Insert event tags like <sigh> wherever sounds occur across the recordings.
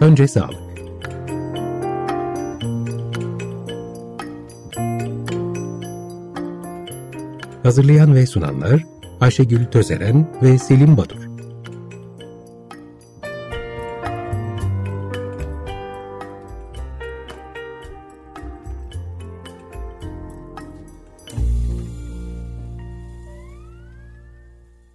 Önce sağlık. Hazırlayan ve sunanlar Ayşegül Tözeren ve Selim Badur.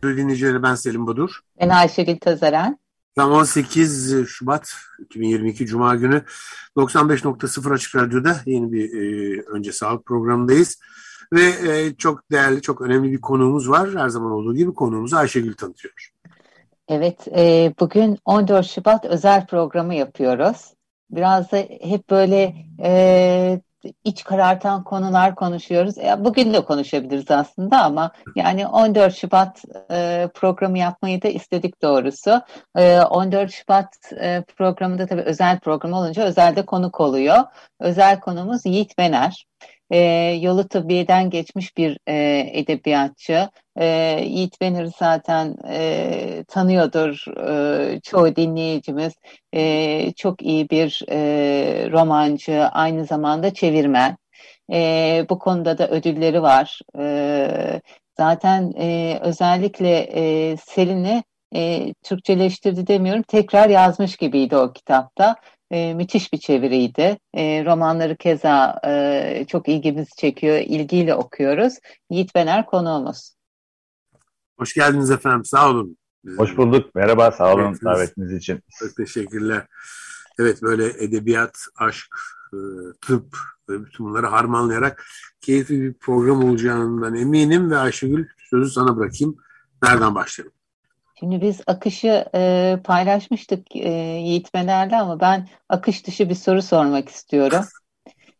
dinleyicileri ben Selim Badur. Ben Ayşegül Tözeren. Tam 18 Şubat 2022 Cuma günü 95.0 Açık Radyo'da yeni bir e, Önce Sağlık programındayız. Ve e, çok değerli, çok önemli bir konuğumuz var. Her zaman olduğu gibi konuğumuzu Ayşegül tanıtıyor. Evet, e, bugün 14 Şubat özel programı yapıyoruz. Biraz da hep böyle e, iç karartan konular konuşuyoruz. E, bugün de konuşabiliriz aslında ama yani 14 Şubat e, programı yapmayı da istedik doğrusu. E, 14 Şubat e, programında tabii özel program olunca özelde konuk oluyor. Özel konumuz Yiğit Bener. E, yolu tıbbiyeden geçmiş bir e, edebiyatçı. E, Yiğit Benir'i zaten e, tanıyordur e, çoğu dinleyicimiz. E, çok iyi bir e, romancı, aynı zamanda çevirmen. E, bu konuda da ödülleri var. E, zaten e, özellikle e, Selin'i e, Türkçeleştirdi demiyorum, tekrar yazmış gibiydi o kitapta. E, müthiş bir çeviriydi. E, romanları keza e, çok ilgimizi çekiyor, ilgiyle okuyoruz. Yiğit Bener konuğumuz. Hoş geldiniz efendim, sağ olun. Hoş bulduk, merhaba, sağ olun evet, davetiniz için. Çok teşekkürler. Evet, böyle edebiyat, aşk, e, tıp ve bütün bunları harmanlayarak keyifli bir program olacağından eminim ve Ayşegül sözü sana bırakayım. Nereden başlayalım? Şimdi biz akışı e, paylaşmıştık e, Yiğitmelerle ama ben akış dışı bir soru sormak istiyorum.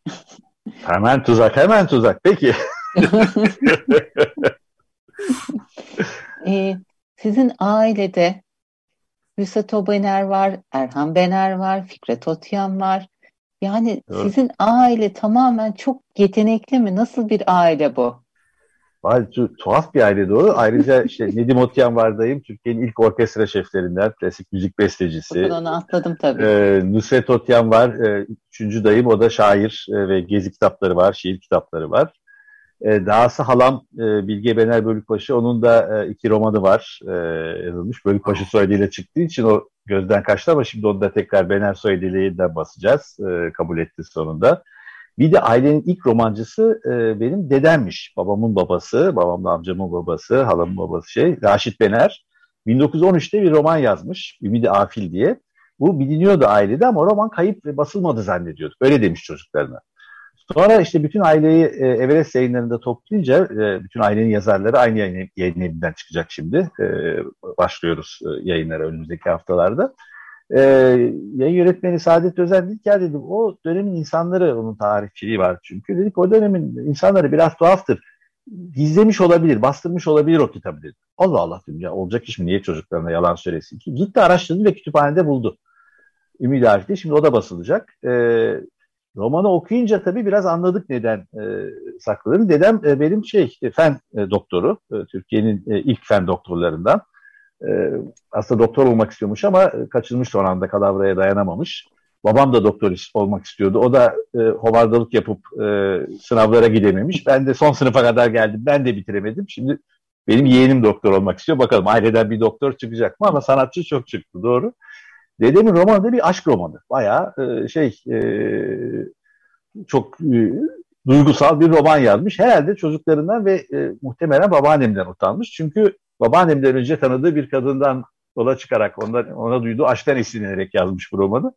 <laughs> hemen tuzak, hemen tuzak. Peki. <laughs> e, sizin ailede Hüsat Obener var, Erhan Bener var, Fikret Otyan var. Yani evet. sizin aile tamamen çok yetenekli mi? Nasıl bir aile bu? Vay, tuhaf bir aile doğru. Ayrıca işte <laughs> Nedim Otyan var dayım. Türkiye'nin ilk orkestra şeflerinden. Klasik müzik bestecisi. Onu atladım tabii. Ee, Nusret Otyan var. Ee, üçüncü dayım. O da şair e, ve gezi kitapları var. Şiir kitapları var. Ee, dahası halam e, Bilge Bener Bölükbaşı. Onun da e, iki romanı var e, yazılmış. Bölükbaşı soyadıyla çıktığı için o gözden kaçtı ama şimdi onu da tekrar Bener soyadıyla yeniden basacağız. E, kabul etti sonunda. Bir de ailenin ilk romancısı e, benim dedemmiş. Babamın babası, babamla amcamın babası, halamın babası şey, Raşit Bener. 1913'te bir roman yazmış, Ümidi Afil diye. Bu biliniyordu ailede ama roman kayıp ve basılmadı zannediyorduk. Öyle demiş çocuklarına. Sonra işte bütün aileyi e, Everest yayınlarında toplayınca e, bütün ailenin yazarları aynı yayın, yayın evinden çıkacak şimdi. E, başlıyoruz e, yayınlara önümüzdeki haftalarda. E, yayın yönetmeni Saadet Özel dedik ya dedim o dönemin insanları onun tarihçiliği var çünkü. Dedik o dönemin insanları biraz tuhaftır. Gizlemiş olabilir, bastırmış olabilir o kitabı dedim. Allah Allah dedim ya olacak iş mi niye çocuklarına yalan söylesin ki? Gitti araştırdı ve kütüphanede buldu. Ümit Arif'te şimdi o da basılacak. E, romanı okuyunca tabii biraz anladık neden e, sakladığını. Dedem e, benim şey e, fen e, doktoru, e, Türkiye'nin e, ilk fen doktorlarından. E, aslında doktor olmak istiyormuş ama kaçırmış son anda kadavraya dayanamamış. Babam da doktor olmak istiyordu. O da e, hovardalık yapıp e, sınavlara gidememiş. Ben de son sınıfa kadar geldim. Ben de bitiremedim. Şimdi benim yeğenim doktor olmak istiyor. Bakalım aileden bir doktor çıkacak mı? Ama sanatçı çok çıktı doğru. Dedemin romanı da bir aşk romanı. Bayağı e, şey e, çok e, duygusal bir roman yazmış. Herhalde çocuklarından ve e, muhtemelen babaannemden utanmış. Çünkü babaannemden önce tanıdığı bir kadından yola çıkarak ondan, ona duyduğu aşktan esinlenerek yazmış bu romanı.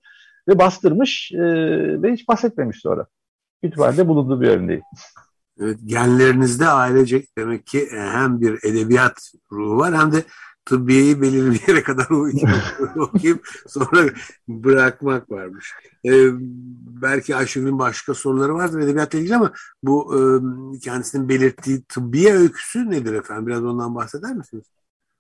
Ve bastırmış e, ve hiç bahsetmemiş sonra. Kütüphanede bulunduğu bir örneği. Evet, genlerinizde ailecek demek ki e, hem bir edebiyat ruhu var hem de tıbbiyeyi belirli bir yere kadar <laughs> okuyup sonra bırakmak varmış. Ee, belki Ayşegül'ün başka soruları vardır edebiyatla ilgili ama bu e, kendisinin belirttiği tıbbiye öyküsü nedir efendim? Biraz ondan bahseder misiniz?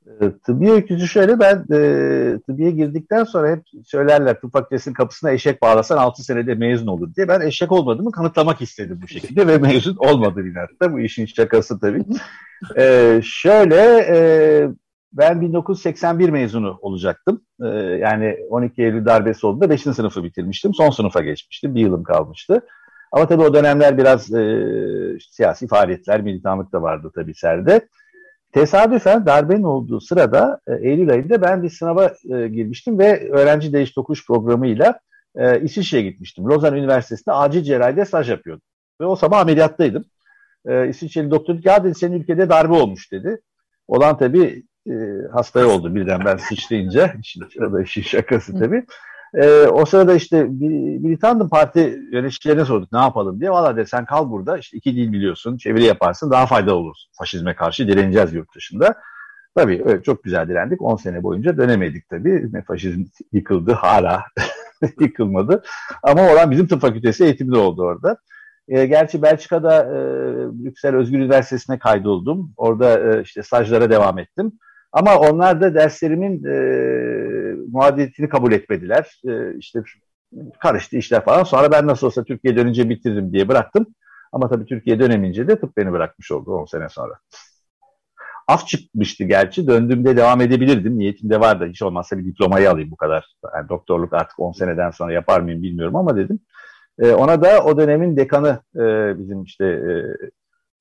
E, tıbbiye öyküsü şöyle ben e, tıbbiye girdikten sonra hep söylerler tıp fakültesinin kapısına eşek bağlasan 6 senede mezun olur diye. Ben eşek olmadığımı kanıtlamak istedim bu şekilde ve mezun olmadı inatla. Bu işin şakası tabii. e, şöyle e, ben 1981 mezunu olacaktım. Ee, yani 12 Eylül darbesi oldu da 5. sınıfı bitirmiştim. Son sınıfa geçmiştim. Bir yılım kalmıştı. Ama tabii o dönemler biraz e, siyasi faaliyetler, militanlık da vardı tabii serde. Tesadüfen darbenin olduğu sırada e, Eylül ayında ben bir sınava e, girmiştim ve öğrenci değiş tokuş programıyla e, İsviçre'ye gitmiştim. Lozan Üniversitesi'nde acil cerrahide staj yapıyordum. Ve o sabah ameliyattaydım. E, İsviçreli doktor dedi dedi senin ülkede darbe olmuş dedi. Olan tabii e, hastaya oldu birden ben sıçrayınca. <laughs> Şimdi sırada işin şakası tabii. E, o sırada işte militandım parti yöneticilerine sorduk ne yapalım diye. Valla de sen kal burada işte iki dil biliyorsun çeviri yaparsın daha faydalı olursun. Faşizme karşı direneceğiz yurt dışında. Tabii evet, çok güzel direndik. 10 sene boyunca dönemedik tabii. Ne faşizm yıkıldı hala <laughs> yıkılmadı. Ama olan bizim tıp fakültesi eğitimi de oldu orada. E, gerçi Belçika'da e, Brüksel Özgür Üniversitesi'ne kaydoldum. Orada e, işte stajlara devam ettim. Ama onlar da derslerimin e, muadiliyetini kabul etmediler. E, işte karıştı işler falan. Sonra ben nasıl olsa Türkiye'ye dönünce bitiririm diye bıraktım. Ama tabii Türkiye'ye dönemeyince de tıp beni bırakmış oldu 10 sene sonra. Af çıkmıştı gerçi. Döndüğümde devam edebilirdim. Niyetim de vardı. Hiç olmazsa bir diplomayı alayım bu kadar. Yani doktorluk artık 10 seneden sonra yapar mıyım bilmiyorum ama dedim. E, ona da o dönemin dekanı e, bizim işte e,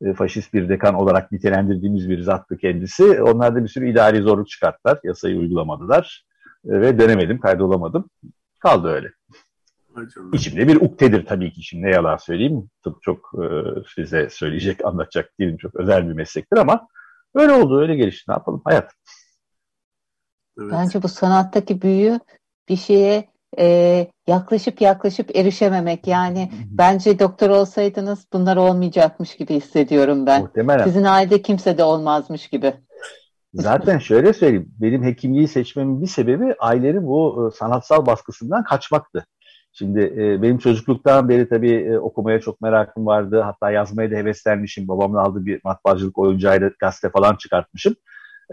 e, faşist bir dekan olarak nitelendirdiğimiz bir zattı kendisi. Onlar da bir sürü idari zorluk çıkarttılar. Yasayı uygulamadılar. E, ve dönemedim, kaydolamadım. Kaldı öyle. İçimde bir uktedir tabii ki şimdi ne yalan söyleyeyim. Tıp çok e, size söyleyecek, anlatacak değilim. Çok özel bir meslektir ama öyle oldu, öyle gelişti. Ne yapalım? Hayat. Evet. Bence bu sanattaki büyü bir şeye e, yaklaşıp yaklaşıp erişememek. Yani bence doktor olsaydınız bunlar olmayacakmış gibi hissediyorum ben. Muhtemelen. Sizin ailede kimse de olmazmış gibi. Zaten <laughs> şöyle söyleyeyim. Benim hekimliği seçmemin bir sebebi ailenin bu e, sanatsal baskısından kaçmaktı. Şimdi e, benim çocukluktan beri tabii e, okumaya çok merakım vardı. Hatta yazmaya da heveslenmişim. Babamın aldığı bir matbaacılık oyuncağıyla gazete falan çıkartmışım.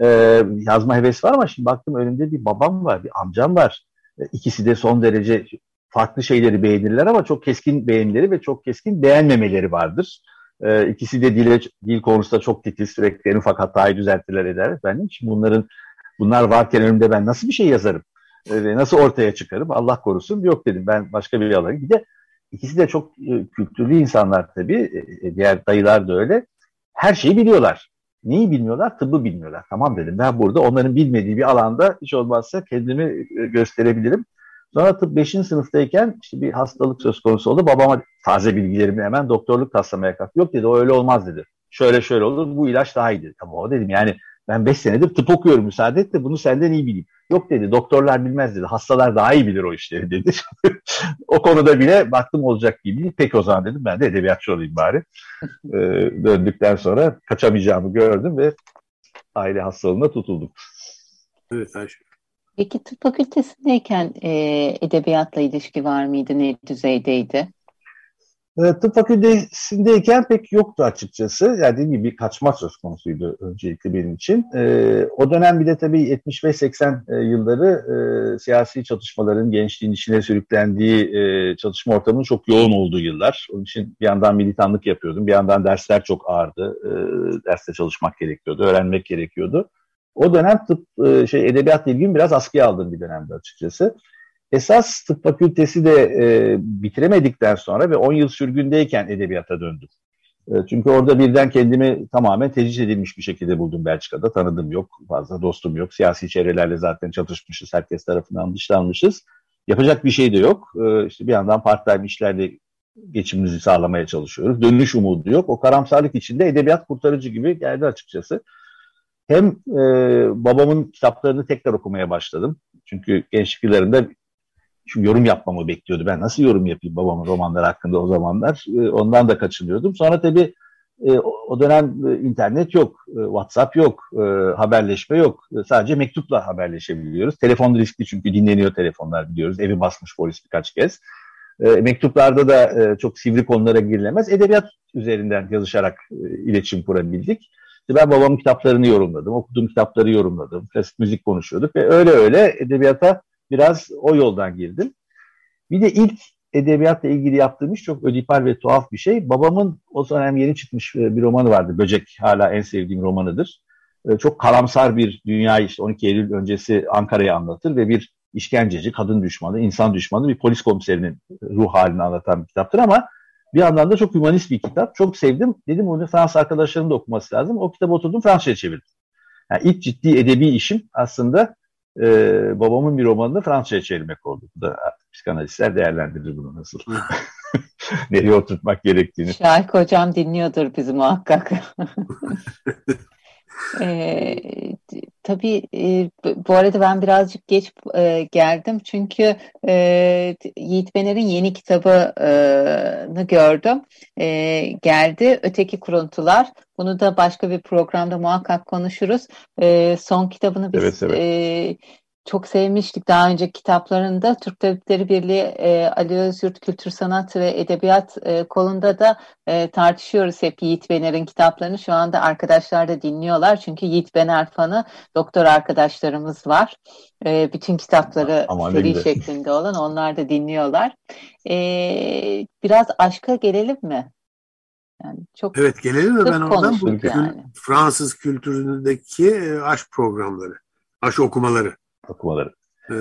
E, yazma heves var ama şimdi baktım önümde bir babam var, bir amcam var. E, ikisi de son derece farklı şeyleri beğenirler ama çok keskin beğenileri ve çok keskin beğenmemeleri vardır. E, ikisi de dile, dil konusunda çok titiz, sürekli en ufak hatayı düzeltirler eder efendim. Şimdi bunların bunlar varken önümde ben nasıl bir şey yazarım? E, nasıl ortaya çıkarım? Allah korusun. Yok dedim ben başka bir alana. Bir de ikisi de çok e, kültürlü insanlar tabii. Diğer dayılar da öyle. Her şeyi biliyorlar. Neyi bilmiyorlar? Tıbbı bilmiyorlar. Tamam dedim. Ben burada onların bilmediği bir alanda hiç olmazsa kendimi e, gösterebilirim. Sonra tıp 5. sınıftayken işte bir hastalık söz konusu oldu. Babama taze bilgilerimi hemen doktorluk taslamaya kalktı. Yok dedi o öyle olmaz dedi. Şöyle şöyle olur bu ilaç daha iyi dedi. Tamam o dedim yani ben 5 senedir tıp okuyorum müsaade et de bunu senden iyi bileyim. Yok dedi doktorlar bilmez dedi. Hastalar daha iyi bilir o işleri dedi. <laughs> o konuda bile baktım olacak gibi değil. Peki o zaman dedim ben de edebiyatçı olayım bari. ee, döndükten sonra kaçamayacağımı gördüm ve aile hastalığına tutuldum. Evet Ayşe. Peki tıp fakültesindeyken e, edebiyatla ilişki var mıydı? Ne düzeydeydi? E, tıp fakültesindeyken pek yoktu açıkçası. Yani dediğim gibi kaçma söz konusuydu öncelikle benim için. E, o dönem bir de tabii 75-80 e, yılları e, siyasi çatışmaların gençliğin içine sürüklendiği e, çalışma ortamının çok yoğun olduğu yıllar. Onun için bir yandan militanlık yapıyordum. Bir yandan dersler çok ağırdı. E, derste çalışmak gerekiyordu, öğrenmek gerekiyordu. O dönem tıp e, şey edebiyat ilgimi biraz askıya aldığım bir dönemde açıkçası. Esas tıp fakültesi de e, bitiremedikten sonra ve 10 yıl sürgündeyken edebiyata döndüm. E, çünkü orada birden kendimi tamamen tecrit edilmiş bir şekilde buldum Belçika'da. Tanıdım yok, fazla dostum yok. Siyasi çevrelerle zaten çatışmışız, herkes tarafından dışlanmışız. Yapacak bir şey de yok. E, işte bir yandan part-time işlerle geçimimizi sağlamaya çalışıyoruz. Dönüş umudu yok. O karamsarlık içinde edebiyat kurtarıcı gibi geldi açıkçası. Hem e, babamın kitaplarını tekrar okumaya başladım. Çünkü gençlik yıllarında çünkü yorum yapmamı bekliyordu. Ben nasıl yorum yapayım babamın romanları hakkında o zamanlar? E, ondan da kaçınıyordum. Sonra tabii e, o dönem e, internet yok, WhatsApp yok, haberleşme yok. Sadece mektupla haberleşebiliyoruz. Telefon riskli çünkü dinleniyor telefonlar biliyoruz. Evi basmış polis birkaç kez. Mektuplarda da çok sivri konulara girilemez. Edebiyat üzerinden yazışarak iletişim kurabildik. ben babamın kitaplarını yorumladım, okuduğum kitapları yorumladım, klasik müzik konuşuyorduk ve öyle öyle edebiyata biraz o yoldan girdim. Bir de ilk edebiyatla ilgili yaptığım iş çok ödipal ve tuhaf bir şey. Babamın o dönem yeni çıkmış e, bir romanı vardı. Böcek hala en sevdiğim romanıdır. e, çok karamsar bir dünya işte 12 Eylül öncesi Ankara'yı anlatır ve bir işkenceci, kadın düşmanı, insan düşmanı bir polis komiserinin ruh halini anlatan bir kitaptır ama bir yandan da çok humanist bir kitap. Çok sevdim. Dedim onu Fransız arkadaşlarım da okuması lazım. O kitabı oturdum Fransızca çevirdim. Yani ilk ciddi edebi işim aslında e, babamın bir romanını Fransızca çevirmek oldu. Bu da psikanalistler değerlendirir bunu nasıl. <laughs> Nereye oturtmak gerektiğini. Şahik hocam dinliyordur bizi muhakkak. <laughs> E, tabii e, bu arada ben birazcık geç e, geldim çünkü e, Yiğit Bener'in yeni kitabını gördüm. E, geldi Öteki Kuruntular. Bunu da başka bir programda muhakkak konuşuruz. E, son kitabını biz evet, evet. E, çok sevmiştik daha önce kitaplarında. Türk Tabipleri Birliği e, Ali Özyurt Kültür Sanat ve Edebiyat e, kolunda da e, tartışıyoruz hep Yiğit Bener'in kitaplarını. Şu anda arkadaşlar da dinliyorlar. Çünkü Yiğit Bener fanı doktor arkadaşlarımız var. E, bütün kitapları Ama seri şeklinde olan onlar da dinliyorlar. E, biraz aşka gelelim mi? Yani çok evet gelelim mi ben oradan bu yani. Fransız kültüründeki e, aşk programları, aşk okumaları okumaları. Ee,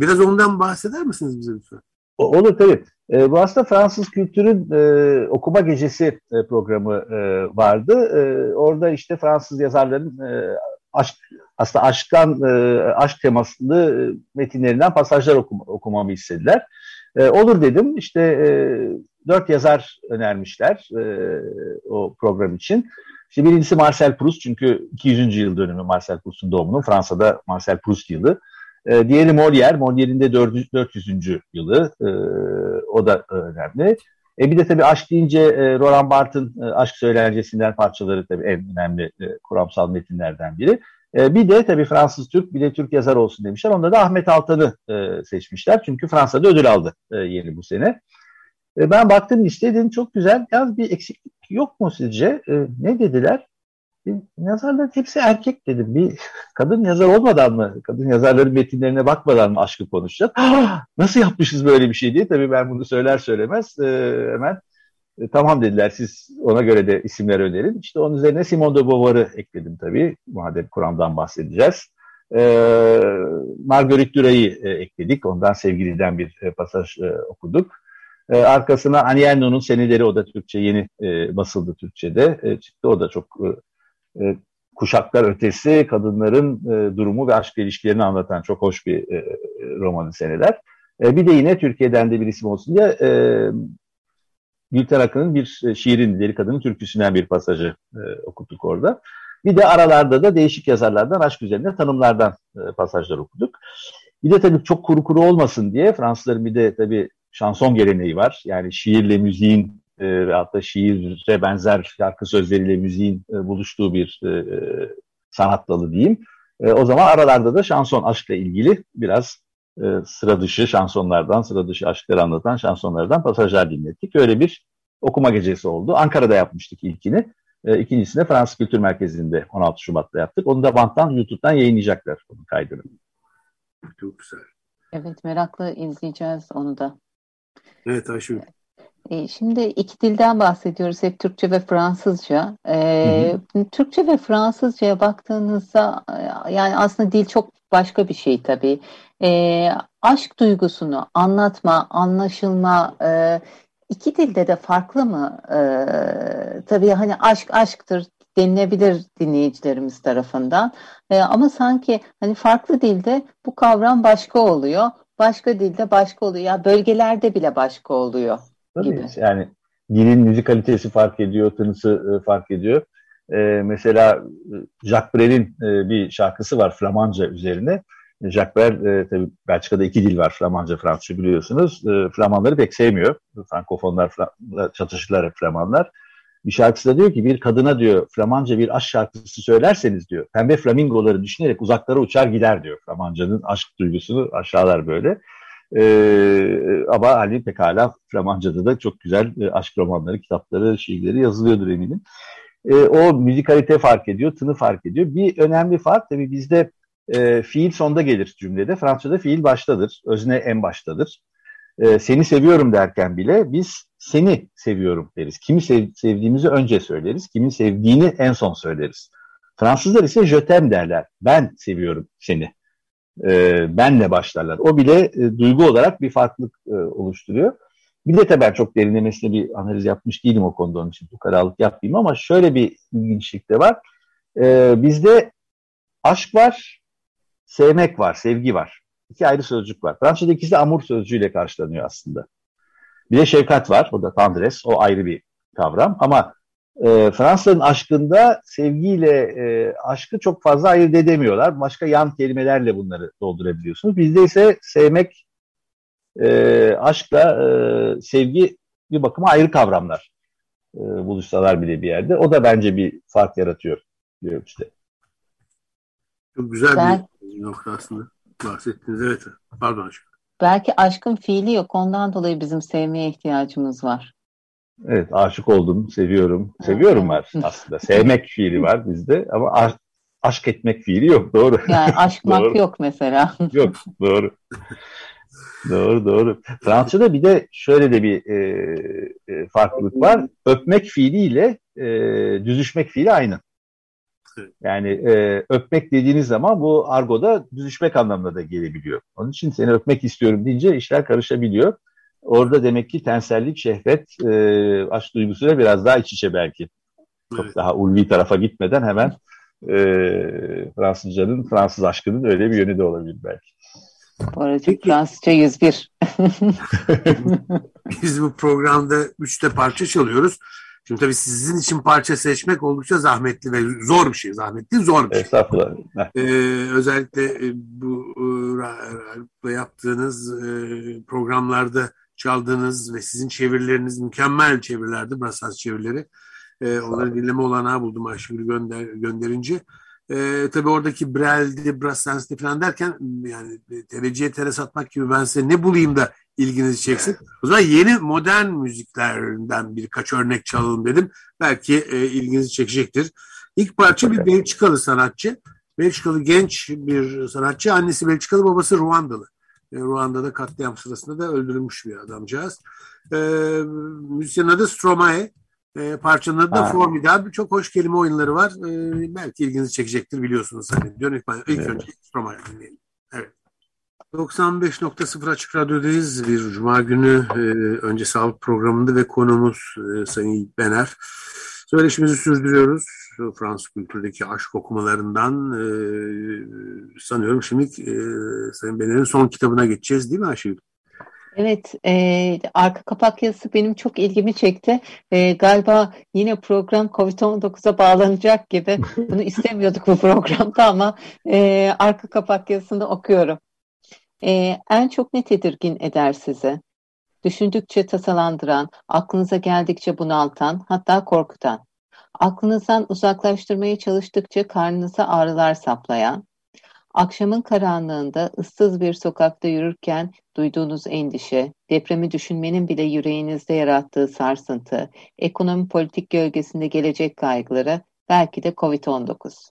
biraz ondan bahseder misiniz bize lütfen? Olur tabii. E, bu aslında Fransız kültürün e, okuma gecesi e, programı e, vardı. E, orada işte Fransız yazarların e, aşk aslında aşktan e, aşk temaslı e, metinlerinden pasajlar okuma, okumamı istediler. E, olur dedim. İşte e, dört yazar önermişler e, o program için. İşte birincisi Marcel Proust çünkü 200. yıl dönümü Marcel Proust'un doğumunun Fransa'da Marcel Proust yılı. E, diğeri Molière, Molière'in de 400. yılı. E, o da önemli. E bir de tabii aşk deyince e, Roland Barthes'ın e, aşk söylencesinden parçaları tabii en önemli e, kuramsal metinlerden biri. E, bir de tabii Fransız Türk, bir de Türk yazar olsun demişler. Onda da Ahmet Altan'ı e, seçmişler. Çünkü Fransa'da ödül aldı e, yeni bu sene. E, ben baktım listeye dedim çok güzel. Yalnız bir eksiklik yok mu sizce? E, ne dediler? E, yazarların hepsi erkek dedim. Bir <laughs> kadın yazar olmadan mı? Kadın yazarların metinlerine bakmadan mı aşkı konuşacağız? <gasps> Nasıl yapmışız böyle bir şey diye. Tabii ben bunu söyler söylemez e, hemen e, tamam dediler siz ona göre de isimler önerin. İşte onun üzerine Simone de Beauvoir'ı ekledim tabii. Madem Kur'an'dan bahsedeceğiz. E, Marguerite Dura'yı e, ekledik. Ondan sevgiliden bir e, pasaj e, okuduk. E, arkasına Anielno'nun seneleri o da Türkçe yeni e, basıldı Türkçe'de e, çıktı. O da çok e, e, kuşaklar ötesi kadınların e, durumu ve aşk ilişkilerini anlatan çok hoş bir e, romanı seneler. E, bir de yine Türkiye'den de bir isim olsun diye e, Gülten Akın'ın bir e, şiirin, Deli Kadının türküsünden bir pasajı e, okuduk orada. Bir de aralarda da değişik yazarlardan aşk üzerine tanımlardan e, pasajlar okuduk. Bir de tabii çok kuru kuru olmasın diye Fransızların bir de tabii şanson geleneği var. Yani şiirle müziğin e, ve hatta şiire benzer şarkı sözleriyle müziğin e, buluştuğu bir e, e, sanat dalı diyeyim. E, o zaman aralarda da şanson aşkla ilgili biraz e, sıra dışı şansonlardan, sıra dışı aşkları anlatan şansonlardan pasajlar dinlettik. Öyle bir okuma gecesi oldu. Ankara'da yapmıştık ilkini. E, ikincisini Fransız Kültür Merkezi'nde 16 Şubat'ta yaptık. Onu da banttan, YouTube'dan yayınlayacaklar onun kaydını. Çok güzel. Evet merakla izleyeceğiz onu da. Evet Ayşe. E, şimdi iki dilden bahsediyoruz hep Türkçe ve Fransızca. Ee, hı hı. Türkçe ve Fransızcaya baktığınızda e, yani aslında dil çok başka bir şey tabii. Ee, aşk duygusunu anlatma, anlaşılma e, iki dilde de farklı mı? Ee, tabii hani aşk aşktır denilebilir dinleyicilerimiz tarafından. Ee, ama sanki hani farklı dilde bu kavram başka oluyor başka dilde başka oluyor. Ya bölgelerde bile başka oluyor. Tabii gibi. yani dilin müzikalitesi fark ediyor, tınısı e, fark ediyor. E, mesela e, Jacques Brel'in e, bir şarkısı var Flamanca üzerine. Jacques Brel, e, tabii Belçika'da iki dil var, Flamanca, Fransızca biliyorsunuz. E, Flamanları pek sevmiyor. Frankofonlar çatışırlar hep Flamanlar bir şarkısında diyor ki bir kadına diyor Flamanca bir aşk şarkısı söylerseniz diyor pembe flamingoları düşünerek uzaklara uçar gider diyor. Flamancanın aşk duygusunu aşağılar böyle. Ee, ama hani pekala Flamanca'da da çok güzel e, aşk romanları, kitapları, şiirleri yazılıyordur eminim. E, o müzikalite fark ediyor, tını fark ediyor. Bir önemli fark tabii bizde e, fiil sonda gelir cümlede. Fransızca'da fiil baştadır, özne en baştadır. E, seni seviyorum derken bile biz seni seviyorum deriz. Kimi sev, sevdiğimizi önce söyleriz, kimi sevdiğini en son söyleriz. Fransızlar ise jötem derler. Ben seviyorum seni. E, benle başlarlar. O bile e, duygu olarak bir farklılık e, oluşturuyor. Bir de ben çok derinlemesine bir analiz yapmış değilim o konuda onun için bu karalık yapmayayım ama şöyle bir ilginçlik de var. E, bizde aşk var, sevmek var, sevgi var. İki ayrı sözcük var. Fransızca ikisi de amour sözcüğüyle karşılanıyor aslında. Bir de şefkat var. O da tendres. O ayrı bir kavram. Ama e, Fransa'nın aşkında sevgiyle e, aşkı çok fazla ayırt edemiyorlar. Başka yan kelimelerle bunları doldurabiliyorsunuz. Bizde ise sevmek, e, aşkla e, sevgi bir bakıma ayrı kavramlar. E, buluşsalar bile bir yerde. O da bence bir fark yaratıyor bir ölçüde. Çok güzel ben... bir nokta aslında bahsettiniz. Evet. Pardon aşkım. Belki aşkın fiili yok. Ondan dolayı bizim sevmeye ihtiyacımız var. Evet aşık oldum, seviyorum. Seviyorum var aslında. Sevmek fiili var bizde ama aş aşk etmek fiili yok. Doğru. Yani aşkmak <laughs> yok mesela. yok doğru. doğru doğru. Fransızca'da bir de şöyle de bir e, e, farklılık var. Öpmek fiiliyle e, düzüşmek fiili aynı. Yani e, öpmek dediğiniz zaman bu argoda düzüşmek anlamına da gelebiliyor. Onun için seni öpmek istiyorum deyince işler karışabiliyor. Orada demek ki tensellik, şehvet, e, aşk duygusuyla biraz daha iç içe belki. Çok evet. daha ulvi tarafa gitmeden hemen e, Fransızcanın, Fransız aşkının öyle bir yönü de olabilir belki. Bu arada Fransızca 101. <laughs> Biz bu programda üçte parça çalıyoruz. Şimdi tabii sizin için parça seçmek oldukça zahmetli ve zor bir şey. Zahmetli, zor bir şey. Estağfurullah. Ee, özellikle e, bu e, yaptığınız e, programlarda çaldığınız ve sizin çevirileriniz mükemmel çevirilerdi, Brassens çevirileri. E, onları dinleme olanağı buldum Ayşegül gönder, gönderince. E, tabii oradaki Brel'di, Brassens'di falan derken yani tereciye tere satmak gibi ben size ne bulayım da ilginizi çeksin. O zaman yeni modern müziklerden birkaç örnek çalalım dedim. Belki e, ilginizi çekecektir. İlk parça bir Belçikalı sanatçı. Belçikalı genç bir sanatçı. Annesi Belçikalı, babası Ruandalı. E, Ruanda'da katliam sırasında da öldürülmüş bir adamcağız. E, müzisyenin adı Stromae. E, parçanın adı da Formidable. Çok hoş kelime oyunları var. E, belki ilginizi çekecektir biliyorsunuz. Hani. İlk, ilk evet. önce Stromae dinleyelim. Evet. 95.0 Açık Radyo'dayız. Bir Cuma günü e, önce sağlık programında ve konumuz e, Sayın Yiğit Bener. Söyleşimizi sürdürüyoruz. Fransız kültürdeki aşk okumalarından e, sanıyorum şimdi e, Sayın Bener'in son kitabına geçeceğiz değil mi Ayşegül? Evet, e, arka kapak yazısı benim çok ilgimi çekti. E, galiba yine program COVID-19'a bağlanacak gibi. Bunu istemiyorduk bu programda ama e, arka kapak yazısını okuyorum. E, en çok ne tedirgin eder sizi? Düşündükçe tasalandıran, aklınıza geldikçe bunaltan, hatta korkutan. Aklınızdan uzaklaştırmaya çalıştıkça karnınıza ağrılar saplayan, akşamın karanlığında ıssız bir sokakta yürürken duyduğunuz endişe, depremi düşünmenin bile yüreğinizde yarattığı sarsıntı, ekonomi politik gölgesinde gelecek kaygıları, belki de COVID-19.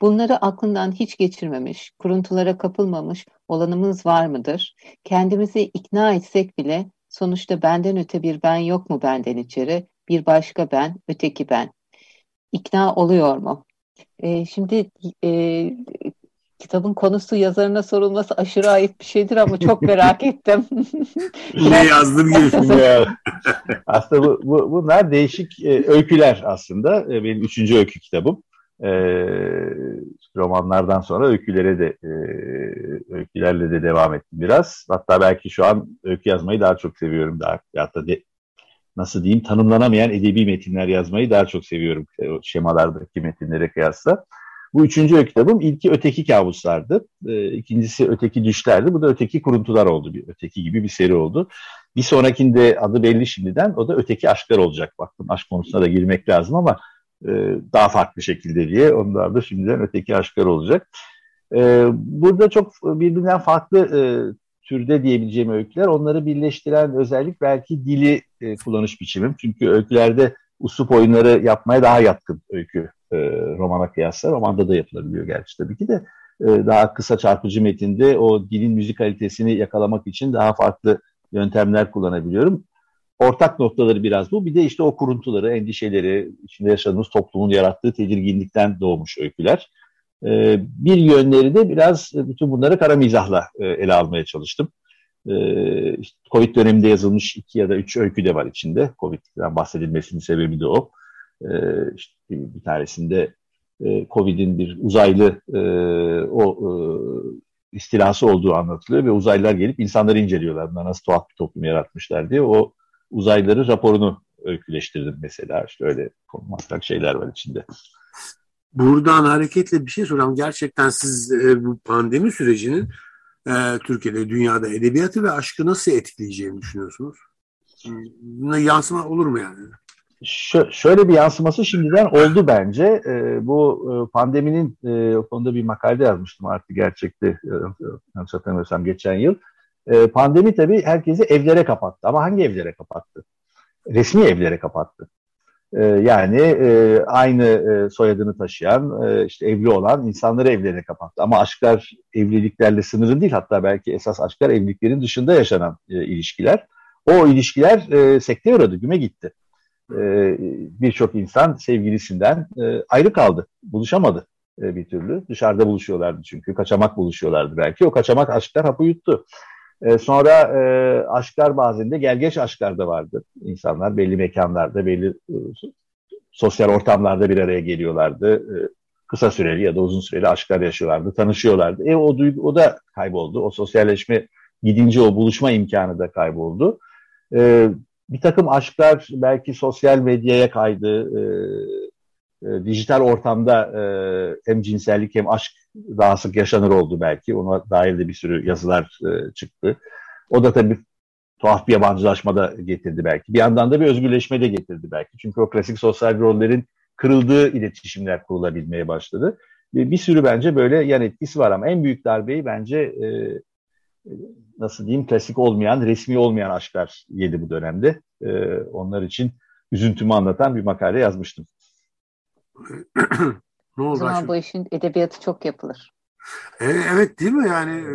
Bunları aklından hiç geçirmemiş, kuruntulara kapılmamış olanımız var mıdır? Kendimizi ikna etsek bile sonuçta benden öte bir ben yok mu benden içeri? Bir başka ben, öteki ben. İkna oluyor mu? Ee, şimdi e, kitabın konusu yazarına sorulması aşırı ayıp bir şeydir ama çok merak <laughs> ettim. ne yazdım gibi. ya. aslında bu, bu, bunlar değişik e, öyküler aslında. E, benim üçüncü öykü kitabım e, romanlardan sonra öykülere de e, öykülerle de devam ettim biraz. Hatta belki şu an öykü yazmayı daha çok seviyorum. Daha, hatta de, nasıl diyeyim tanımlanamayan edebi metinler yazmayı daha çok seviyorum o şemalardaki metinlere kıyasla. Bu üçüncü öykü kitabım. İlki Öteki Kabuslardı. E, ikincisi Öteki Düşlerdi. Bu da Öteki Kuruntular oldu. Bir Öteki gibi bir seri oldu. Bir sonrakinde adı belli şimdiden. O da Öteki Aşklar olacak. Baktım aşk konusuna da girmek lazım ama e, daha farklı şekilde diye. Onlar da şimdiden öteki aşklar olacak. E, burada çok birbirinden farklı e, türde diyebileceğim öyküler. Onları birleştiren özellik belki dili kullanış biçimim. Çünkü öykülerde usup oyunları yapmaya daha yatkın öykü romana kıyasla. Romanda da yapılabiliyor gerçi tabii ki de. daha kısa çarpıcı metinde o dilin müzik kalitesini yakalamak için daha farklı yöntemler kullanabiliyorum. Ortak noktaları biraz bu. Bir de işte o kuruntuları, endişeleri, içinde yaşadığımız toplumun yarattığı tedirginlikten doğmuş öyküler. E, bir yönleri de biraz bütün bunları kara mizahla e, ele almaya çalıştım. E, işte Covid döneminde yazılmış iki ya da üç öykü de var içinde. Covid'den bahsedilmesinin sebebi de o. E, işte bir, bir tanesinde e, Covid'in bir uzaylı e, o e, istilası olduğu anlatılıyor ve uzaylılar gelip insanları inceliyorlar. Bunlar nasıl tuhaf bir toplum yaratmışlar diye. O uzaylıları raporunu öyküleştirdim mesela. İşte öyle maslak şeyler var içinde. Buradan hareketle bir şey soracağım. Gerçekten siz e, bu pandemi sürecinin e, Türkiye'de, dünyada edebiyatı ve aşkı nasıl etkileyeceğini düşünüyorsunuz? Buna yansıma olur mu yani? şöyle bir yansıması şimdiden oldu bence. E, bu e, pandeminin e, o konuda bir makale yazmıştım artık gerçekte e, yanlış hatırlamıyorsam geçen yıl. E, pandemi tabii herkesi evlere kapattı ama hangi evlere kapattı? Resmi evlere kapattı. E, yani e, aynı e, soyadını taşıyan, e, işte evli olan insanları evlere kapattı. Ama aşklar evliliklerle sınırlı değil. Hatta belki esas aşklar evliliklerin dışında yaşanan ilişkiler. O ilişkiler e, sekteye uğradı, güme gitti e, birçok insan sevgilisinden ayrı kaldı. Buluşamadı bir türlü. Dışarıda buluşuyorlardı çünkü. Kaçamak buluşuyorlardı belki. O kaçamak aşklar hapı yuttu. E, sonra e, aşklar bazen de gelgeç aşklar da vardı. İnsanlar belli mekanlarda, belli e, sosyal ortamlarda bir araya geliyorlardı. E, kısa süreli ya da uzun süreli aşklar yaşıyorlardı, tanışıyorlardı. E o duygu o da kayboldu. O sosyalleşme gidince o buluşma imkanı da kayboldu. E, bir takım aşklar belki sosyal medyaya kaydı. E, e, dijital ortamda e, hem cinsellik hem aşk daha sık yaşanır oldu belki. Ona dair de bir sürü yazılar e, çıktı. O da tabii tuhaf bir yabancılaşma da getirdi belki. Bir yandan da bir özgürleşme de getirdi belki. Çünkü o klasik sosyal rollerin kırıldığı iletişimler kurulabilmeye başladı. Bir, bir sürü bence böyle yan etkisi var ama en büyük darbeyi bence e, nasıl diyeyim klasik olmayan, resmi olmayan aşklar yedi bu dönemde. E, onlar için üzüntümü anlatan bir makale yazmıştım. <clears throat> ne oldu? O zaman bu işin edebiyatı çok yapılır. E, evet değil mi yani e,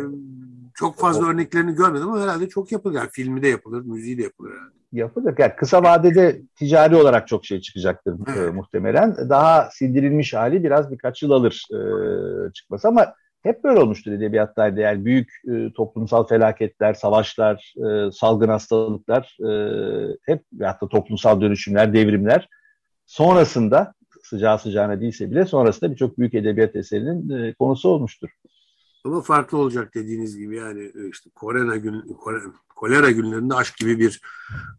çok fazla o, örneklerini görmedim ama herhalde çok yapılır. Yani filmi de yapılır, müziği de yapılır herhalde. Yapılır. Yani kısa vadede ticari olarak çok şey çıkacaktır evet. e, muhtemelen. Daha sindirilmiş hali biraz birkaç yıl alır e, çıkması ama hep böyle olmuştur edebiyatlarda. Yani büyük e, toplumsal felaketler, savaşlar, e, salgın hastalıklar, e, hep hatta toplumsal dönüşümler, devrimler sonrasında sıcağı sıcağına değilse bile sonrasında birçok büyük edebiyat eserinin e, konusu olmuştur. Ama farklı olacak dediğiniz gibi yani e, işte Korena gün kolera günlerinde aşk gibi bir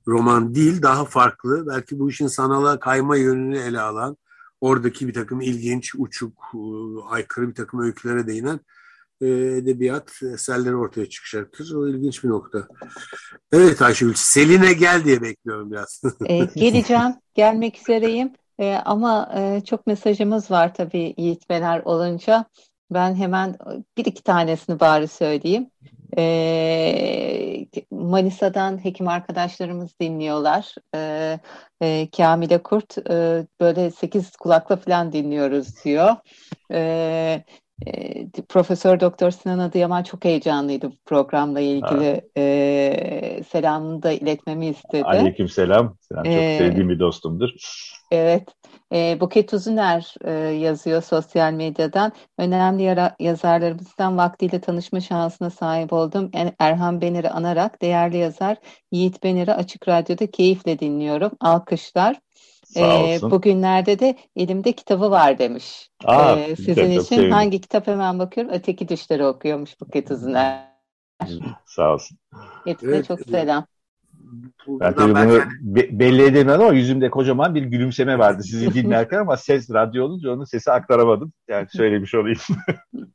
roman değil daha farklı. Belki bu işin sanala kayma yönünü ele alan oradaki bir takım ilginç, uçuk, e, aykırı bir takım öykülere değinen e, edebiyat eserleri ortaya çıkacaktır. O ilginç bir nokta. Evet Ayşegül, Selin'e gel diye bekliyorum biraz. e, geleceğim, gelmek üzereyim. E, ama e, çok mesajımız var tabii yiğitmeler olunca. Ben hemen bir iki tanesini bari söyleyeyim. E, Manisa'dan hekim arkadaşlarımız dinliyorlar. E, e, Kamile Kurt e, böyle sekiz kulakla falan dinliyoruz diyor. E, e, Profesör Doktor Sinan Adıyaman çok heyecanlıydı bu programla ilgili e, selamını da iletmemi istedi. Aleyküm selam. Sinan çok ee, sevdiğim bir dostumdur. Evet. E, Buket Uzuner e, yazıyor sosyal medyadan. Önemli yara, yazarlarımızdan vaktiyle tanışma şansına sahip oldum. Erhan Bener'i anarak değerli yazar Yiğit Bener'i Açık Radyo'da keyifle dinliyorum. Alkışlar. E, bugünlerde de elimde kitabı var demiş. Aa, e, sizin için sevdim. hangi kitap hemen bakıyorum. Öteki Düşleri okuyormuş Buket Uzuner. Sağ olsun. Hepsine evet, çok selam. Ben tabii bunu yani... be- belli edemedim ama yüzümde kocaman bir gülümseme vardı sizi dinlerken ama ses radyo olunca onun sesi aktaramadım. Yani söylemiş olayım. <laughs>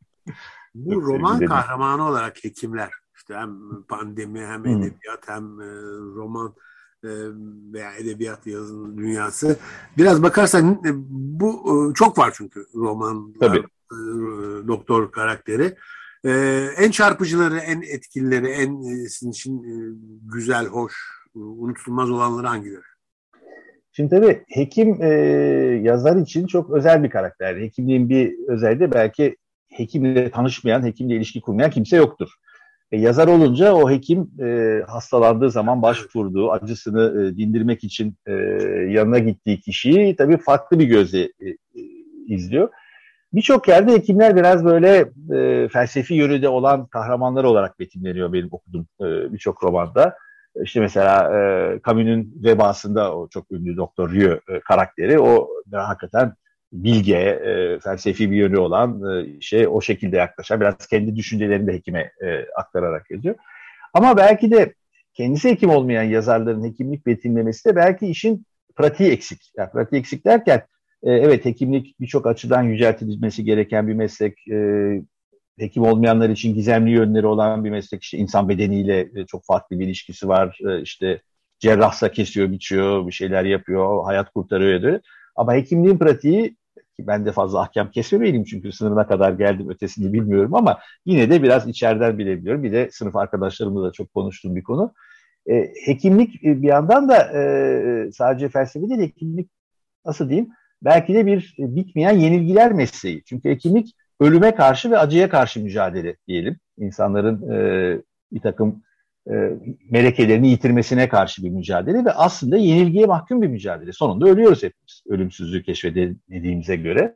Bu roman kahramanı olarak hekimler işte hem pandemi hem edebiyat hem e, roman e, veya edebiyat yazın dünyası. Biraz bakarsan e, bu çok var çünkü roman doktor karakteri. En çarpıcıları, en etkilileri, en e, sizin için e, güzel, hoş, e, unutulmaz olanları hangileri? Şimdi tabii hekim e, yazar için çok özel bir karakter. Hekimliğin bir özelliği belki hekimle tanışmayan, hekimle ilişki kurmayan kimse yoktur. E, yazar olunca o hekim e, hastalandığı zaman başvurduğu, acısını e, dindirmek için e, yanına gittiği kişiyi tabii farklı bir gözle e, e, izliyor. Birçok yerde hekimler biraz böyle e, felsefi yönü olan kahramanlar olarak betimleniyor benim okuduğum e, birçok romanda. İşte mesela e, Camus'un vebasında o çok ünlü Doktor Rieu e, karakteri o hakikaten bilge, e, felsefi bir yönü olan e, şey o şekilde yaklaşan biraz kendi düşüncelerini de hekime e, aktararak yazıyor. Ama belki de kendisi hekim olmayan yazarların hekimlik betimlemesi de belki işin pratiği eksik. Yani pratiği eksik derken e, evet hekimlik birçok açıdan yüceltilmesi gereken bir meslek. E, hekim olmayanlar için gizemli yönleri olan bir meslek. İşte insan bedeniyle e, çok farklı bir ilişkisi var. E, işte cerrahsa kesiyor, biçiyor, bir şeyler yapıyor, hayat kurtarıyor diyor. Ama hekimliğin pratiği ki ben de fazla ahkam kesmemeyeyim çünkü sınırına kadar geldim ötesini bilmiyorum ama yine de biraz içeriden bilebiliyorum. Bir de sınıf arkadaşlarımla da çok konuştuğum bir konu. E, hekimlik e, bir yandan da e, sadece felsefe değil, hekimlik nasıl diyeyim? Belki de bir e, bitmeyen yenilgiler mesleği. Çünkü hekimlik ölüme karşı ve acıya karşı mücadele diyelim. İnsanların e, bir takım melekelerini yitirmesine karşı bir mücadele ve aslında yenilgiye mahkum bir mücadele. Sonunda ölüyoruz hepimiz ölümsüzlüğü keşfedildiğimize göre.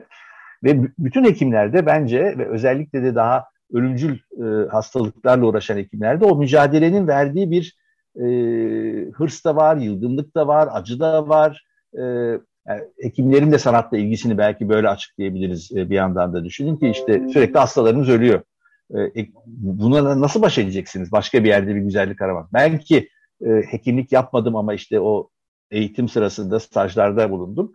Ve bütün hekimlerde bence ve özellikle de daha ölümcül e, hastalıklarla uğraşan hekimlerde o mücadelenin verdiği bir e, hırs da var, yılgınlık da var, acı da var. E, yani hekimlerin de sanatla ilgisini belki böyle açıklayabiliriz e, bir yandan da düşünün ki işte sürekli hastalarımız ölüyor. E, e, buna nasıl baş edeceksiniz? Başka bir yerde bir güzellik aramak. Belki e, hekimlik yapmadım ama işte o eğitim sırasında stajlarda bulundum.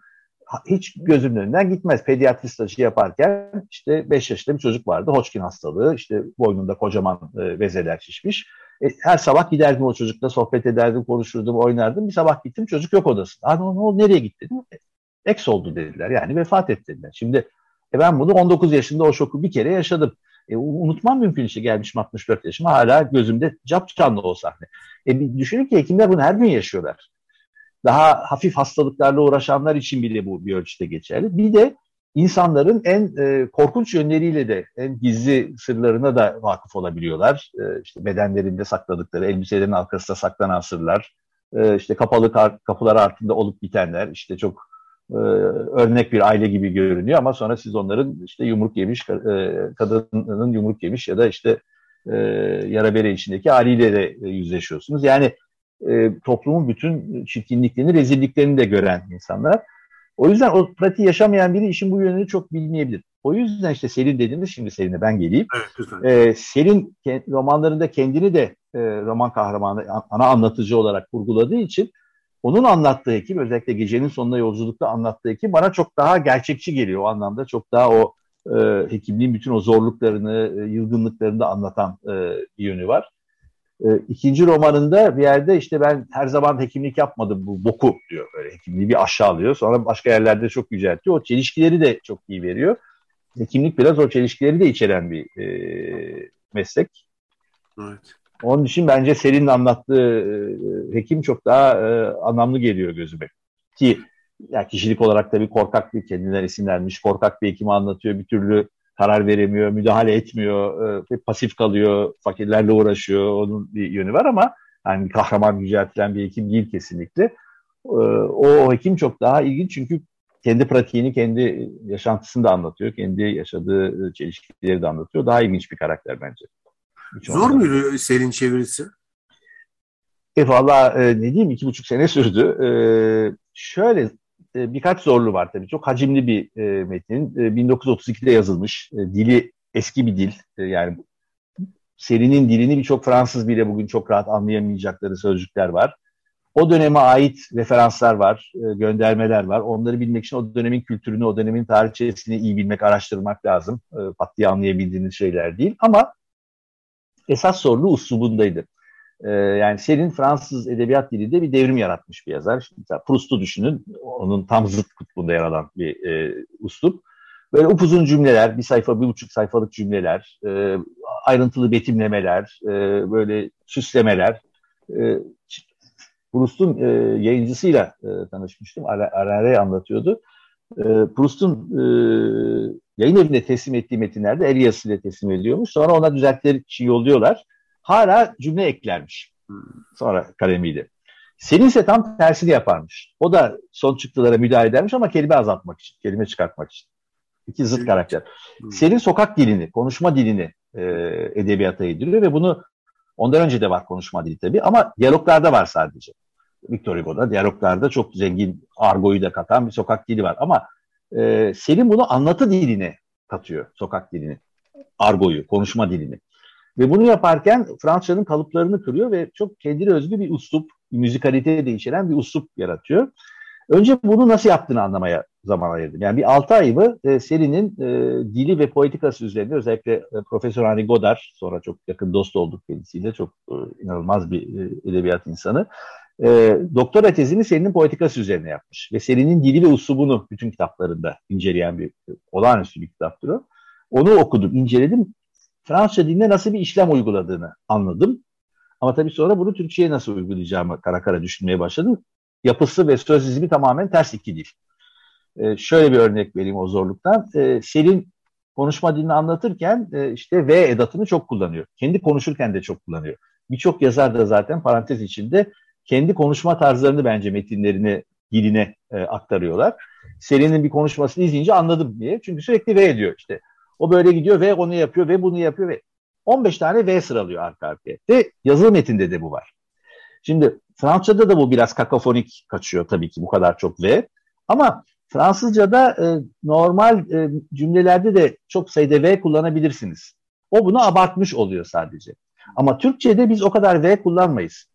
Hiç gözümün önünden gitmez. Pediatri stajı yaparken işte 5 yaşında bir çocuk vardı. Hodgkin hastalığı. işte boynunda kocaman e, vezeler şişmiş. E, her sabah giderdim o çocukla sohbet ederdim, konuşurdum, oynardım. Bir sabah gittim çocuk yok odasında. Aa, ne oldu, nereye gitti? Eks oldu dediler. Yani vefat etti dediler. Şimdi e ben bunu 19 yaşında o şoku bir kere yaşadım. E, unutmam mümkün işte gelmişim 64 yaşıma hala gözümde cap canlı o sahne. E, düşünün ki hekimler bunu her gün yaşıyorlar. Daha hafif hastalıklarla uğraşanlar için bile bu bir ölçüde geçerli. Bir de insanların en e, korkunç yönleriyle de en gizli sırlarına da vakıf olabiliyorlar. E, işte bedenlerinde sakladıkları, elbiselerin arkasında saklanan sırlar, e, işte kapalı kapılar altında olup bitenler, işte çok e, örnek bir aile gibi görünüyor ama sonra siz onların işte yumruk yemiş, e, kadının yumruk yemiş ya da işte e, yara bere içindeki haliyle de yüzleşiyorsunuz. Yani e, toplumun bütün çirkinliklerini, rezilliklerini de gören insanlar. O yüzden o pratiği yaşamayan biri işin bu yönünü çok bilmeyebilir. O yüzden işte Selin dediğimiz şimdi Selin'e ben geleyim. Evet, ee, Selin romanlarında kendini de e, roman kahramanı, ana anlatıcı olarak kurguladığı için onun anlattığı hekim özellikle gecenin sonunda yolculukta anlattığı hekim bana çok daha gerçekçi geliyor o anlamda. Çok daha o e, hekimliğin bütün o zorluklarını, e, yılgınlıklarını da anlatan e, bir yönü var. E, ikinci romanında bir yerde işte ben her zaman hekimlik yapmadım bu boku diyor. Böyle hekimliği bir aşağılıyor. Sonra başka yerlerde çok yüceltiyor. O çelişkileri de çok iyi veriyor. Hekimlik biraz o çelişkileri de içeren bir e, meslek. Evet. Onun için bence Selin'in anlattığı e, hekim çok daha e, anlamlı geliyor gözüme. Ki ya kişilik olarak da bir korkak bir kendinden esinlenmiş korkak bir hekimi anlatıyor. Bir türlü karar veremiyor, müdahale etmiyor, e, pasif kalıyor, fakirlerle uğraşıyor. Onun bir yönü var ama yani kahraman yüceltilen bir hekim değil kesinlikle. E, o, o hekim çok daha ilginç çünkü kendi pratiğini, kendi yaşantısını da anlatıyor. Kendi yaşadığı çelişkileri de anlatıyor. Daha ilginç bir karakter bence. Zor muydu senin çevirisi? E valla e, ne diyeyim iki buçuk sene sürdü. E, şöyle e, birkaç zorlu var tabii. Çok hacimli bir e, metin. E, 1932'de yazılmış. E, dili eski bir dil. E, yani serinin dilini birçok Fransız bile bugün çok rahat anlayamayacakları sözcükler var. O döneme ait referanslar var, e, göndermeler var. Onları bilmek için o dönemin kültürünü, o dönemin tarihçesini iyi bilmek, araştırmak lazım. E, pat diye anlayabildiğiniz şeyler değil. Ama esas sorunu uslubundaydı. Ee, yani senin Fransız edebiyat dilinde bir devrim yaratmış bir yazar. Şimdi Proust'u düşünün, onun tam zıt kutbunda yer alan bir e, uslup. Böyle upuzun cümleler, bir sayfa, bir buçuk sayfalık cümleler, e, ayrıntılı betimlemeler, e, böyle süslemeler. E, Proust'un e, yayıncısıyla e, tanışmıştım. Arare anlatıyordu. E, Proust'un e, yayın evine teslim ettiği metinlerde el yazısıyla teslim ediyormuş. Sonra ona düzeltleri için yolluyorlar. hala cümle eklermiş. Sonra kalemiyle. Selin ise tam tersini yaparmış. O da son çıktılara müdahale edermiş ama kelime azaltmak için, kelime çıkartmak için. İki zıt karakter. Selin sokak dilini, konuşma dilini e, edebiyata yediriyor ve bunu ondan önce de var konuşma dili tabii ama diyaloglarda var sadece. Victor Hugo'da diyaloglarda çok zengin argoyu da katan bir sokak dili var ama e, Selin bunu anlatı diline katıyor, sokak dilini, argoyu, konuşma dilini. Ve bunu yaparken Fransızcanın kalıplarını kırıyor ve çok kendine özgü bir uslup, müzikalite de içeren bir uslup yaratıyor. Önce bunu nasıl yaptığını anlamaya zaman ayırdım. Yani bir 6 ayımı e, Selin'in e, dili ve poetikası üzerinde özellikle e, Profesör Henri Godard, sonra çok yakın dost olduk kendisiyle, çok e, inanılmaz bir e, edebiyat insanı. E, doktora tezini Selin'in poetikası üzerine yapmış. Ve Selin'in dili ve uslubunu bütün kitaplarında inceleyen bir olağanüstü bir kitaptır o. Onu okudum, inceledim. Fransızca dilinde nasıl bir işlem uyguladığını anladım. Ama tabii sonra bunu Türkçe'ye nasıl uygulayacağımı kara kara düşünmeye başladım. Yapısı ve söz dizimi tamamen ters iki dil. Ee, şöyle bir örnek vereyim o zorluktan. Ee, Selin konuşma dilini anlatırken e, işte V edatını çok kullanıyor. Kendi konuşurken de çok kullanıyor. Birçok yazar da zaten parantez içinde kendi konuşma tarzlarını bence metinlerini diline e, aktarıyorlar. Selin'in bir konuşmasını izleyince anladım diye. Çünkü sürekli V diyor işte. O böyle gidiyor ve onu yapıyor ve bunu yapıyor ve 15 tane V sıralıyor arka arkaya. Ve yazılı metinde de bu var. Şimdi Fransızca'da da bu biraz kakafonik kaçıyor tabii ki bu kadar çok V. Ama Fransızca'da e, normal e, cümlelerde de çok sayıda V kullanabilirsiniz. O bunu abartmış oluyor sadece. Ama Türkçe'de biz o kadar V kullanmayız.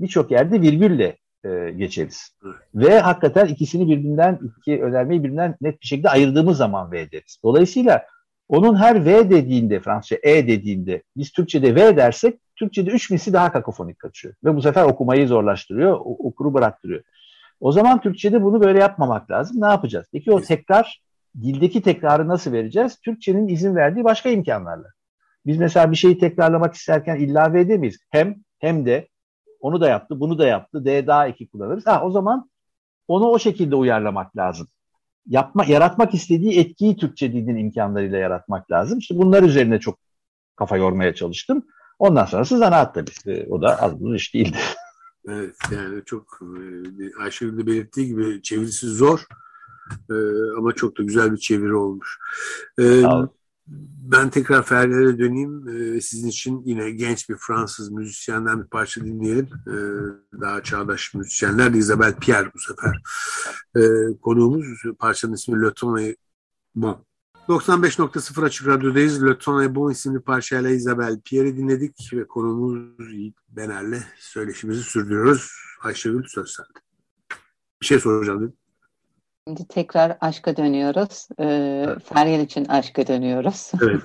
Birçok yerde virgülle e, geçeriz. Ve hakikaten ikisini birbirinden, iki önermeyi birbirinden net bir şekilde ayırdığımız zaman V deriz. Dolayısıyla onun her V dediğinde, Fransızca E dediğinde, biz Türkçe'de V dersek, Türkçe'de üç misli daha kakofonik kaçıyor. Ve bu sefer okumayı zorlaştırıyor, okuru bıraktırıyor. O zaman Türkçe'de bunu böyle yapmamak lazım. Ne yapacağız? Peki o tekrar, dildeki tekrarı nasıl vereceğiz? Türkçenin izin verdiği başka imkanlarla. Biz mesela bir şeyi tekrarlamak isterken ilave edemeyiz. Hem, hem de onu da yaptı, bunu da yaptı, D daha iki kullanırız. Ha, o zaman onu o şekilde uyarlamak lazım yapma, yaratmak istediği etkiyi Türkçe dilin imkanlarıyla yaratmak lazım. İşte bunlar üzerine çok kafa yormaya çalıştım. Ondan sonrası zanaat tabii. O da az bir iş değildi. <laughs> Evet yani çok e, Ayşegül de belirttiği gibi çevirisi zor e, ama çok da güzel bir çeviri olmuş. E, ben tekrar Ferler'e döneyim. Ee, sizin için yine genç bir Fransız müzisyenden bir parça dinleyelim. Ee, daha çağdaş müzisyenler Isabelle Pierre bu sefer. Ee, konuğumuz parçanın ismi Le Ton et Bon. 95.0 Açık Radyo'dayız. Le Ton et Bon isimli parçayla Isabelle Pierre'i dinledik ve konuğumuz Bener'le söyleşimizi sürdürüyoruz. Ayşegül söz sende. Bir şey soracağım değil mi? Şimdi tekrar aşka dönüyoruz. Ee, evet. Feryal için aşka dönüyoruz. Evet.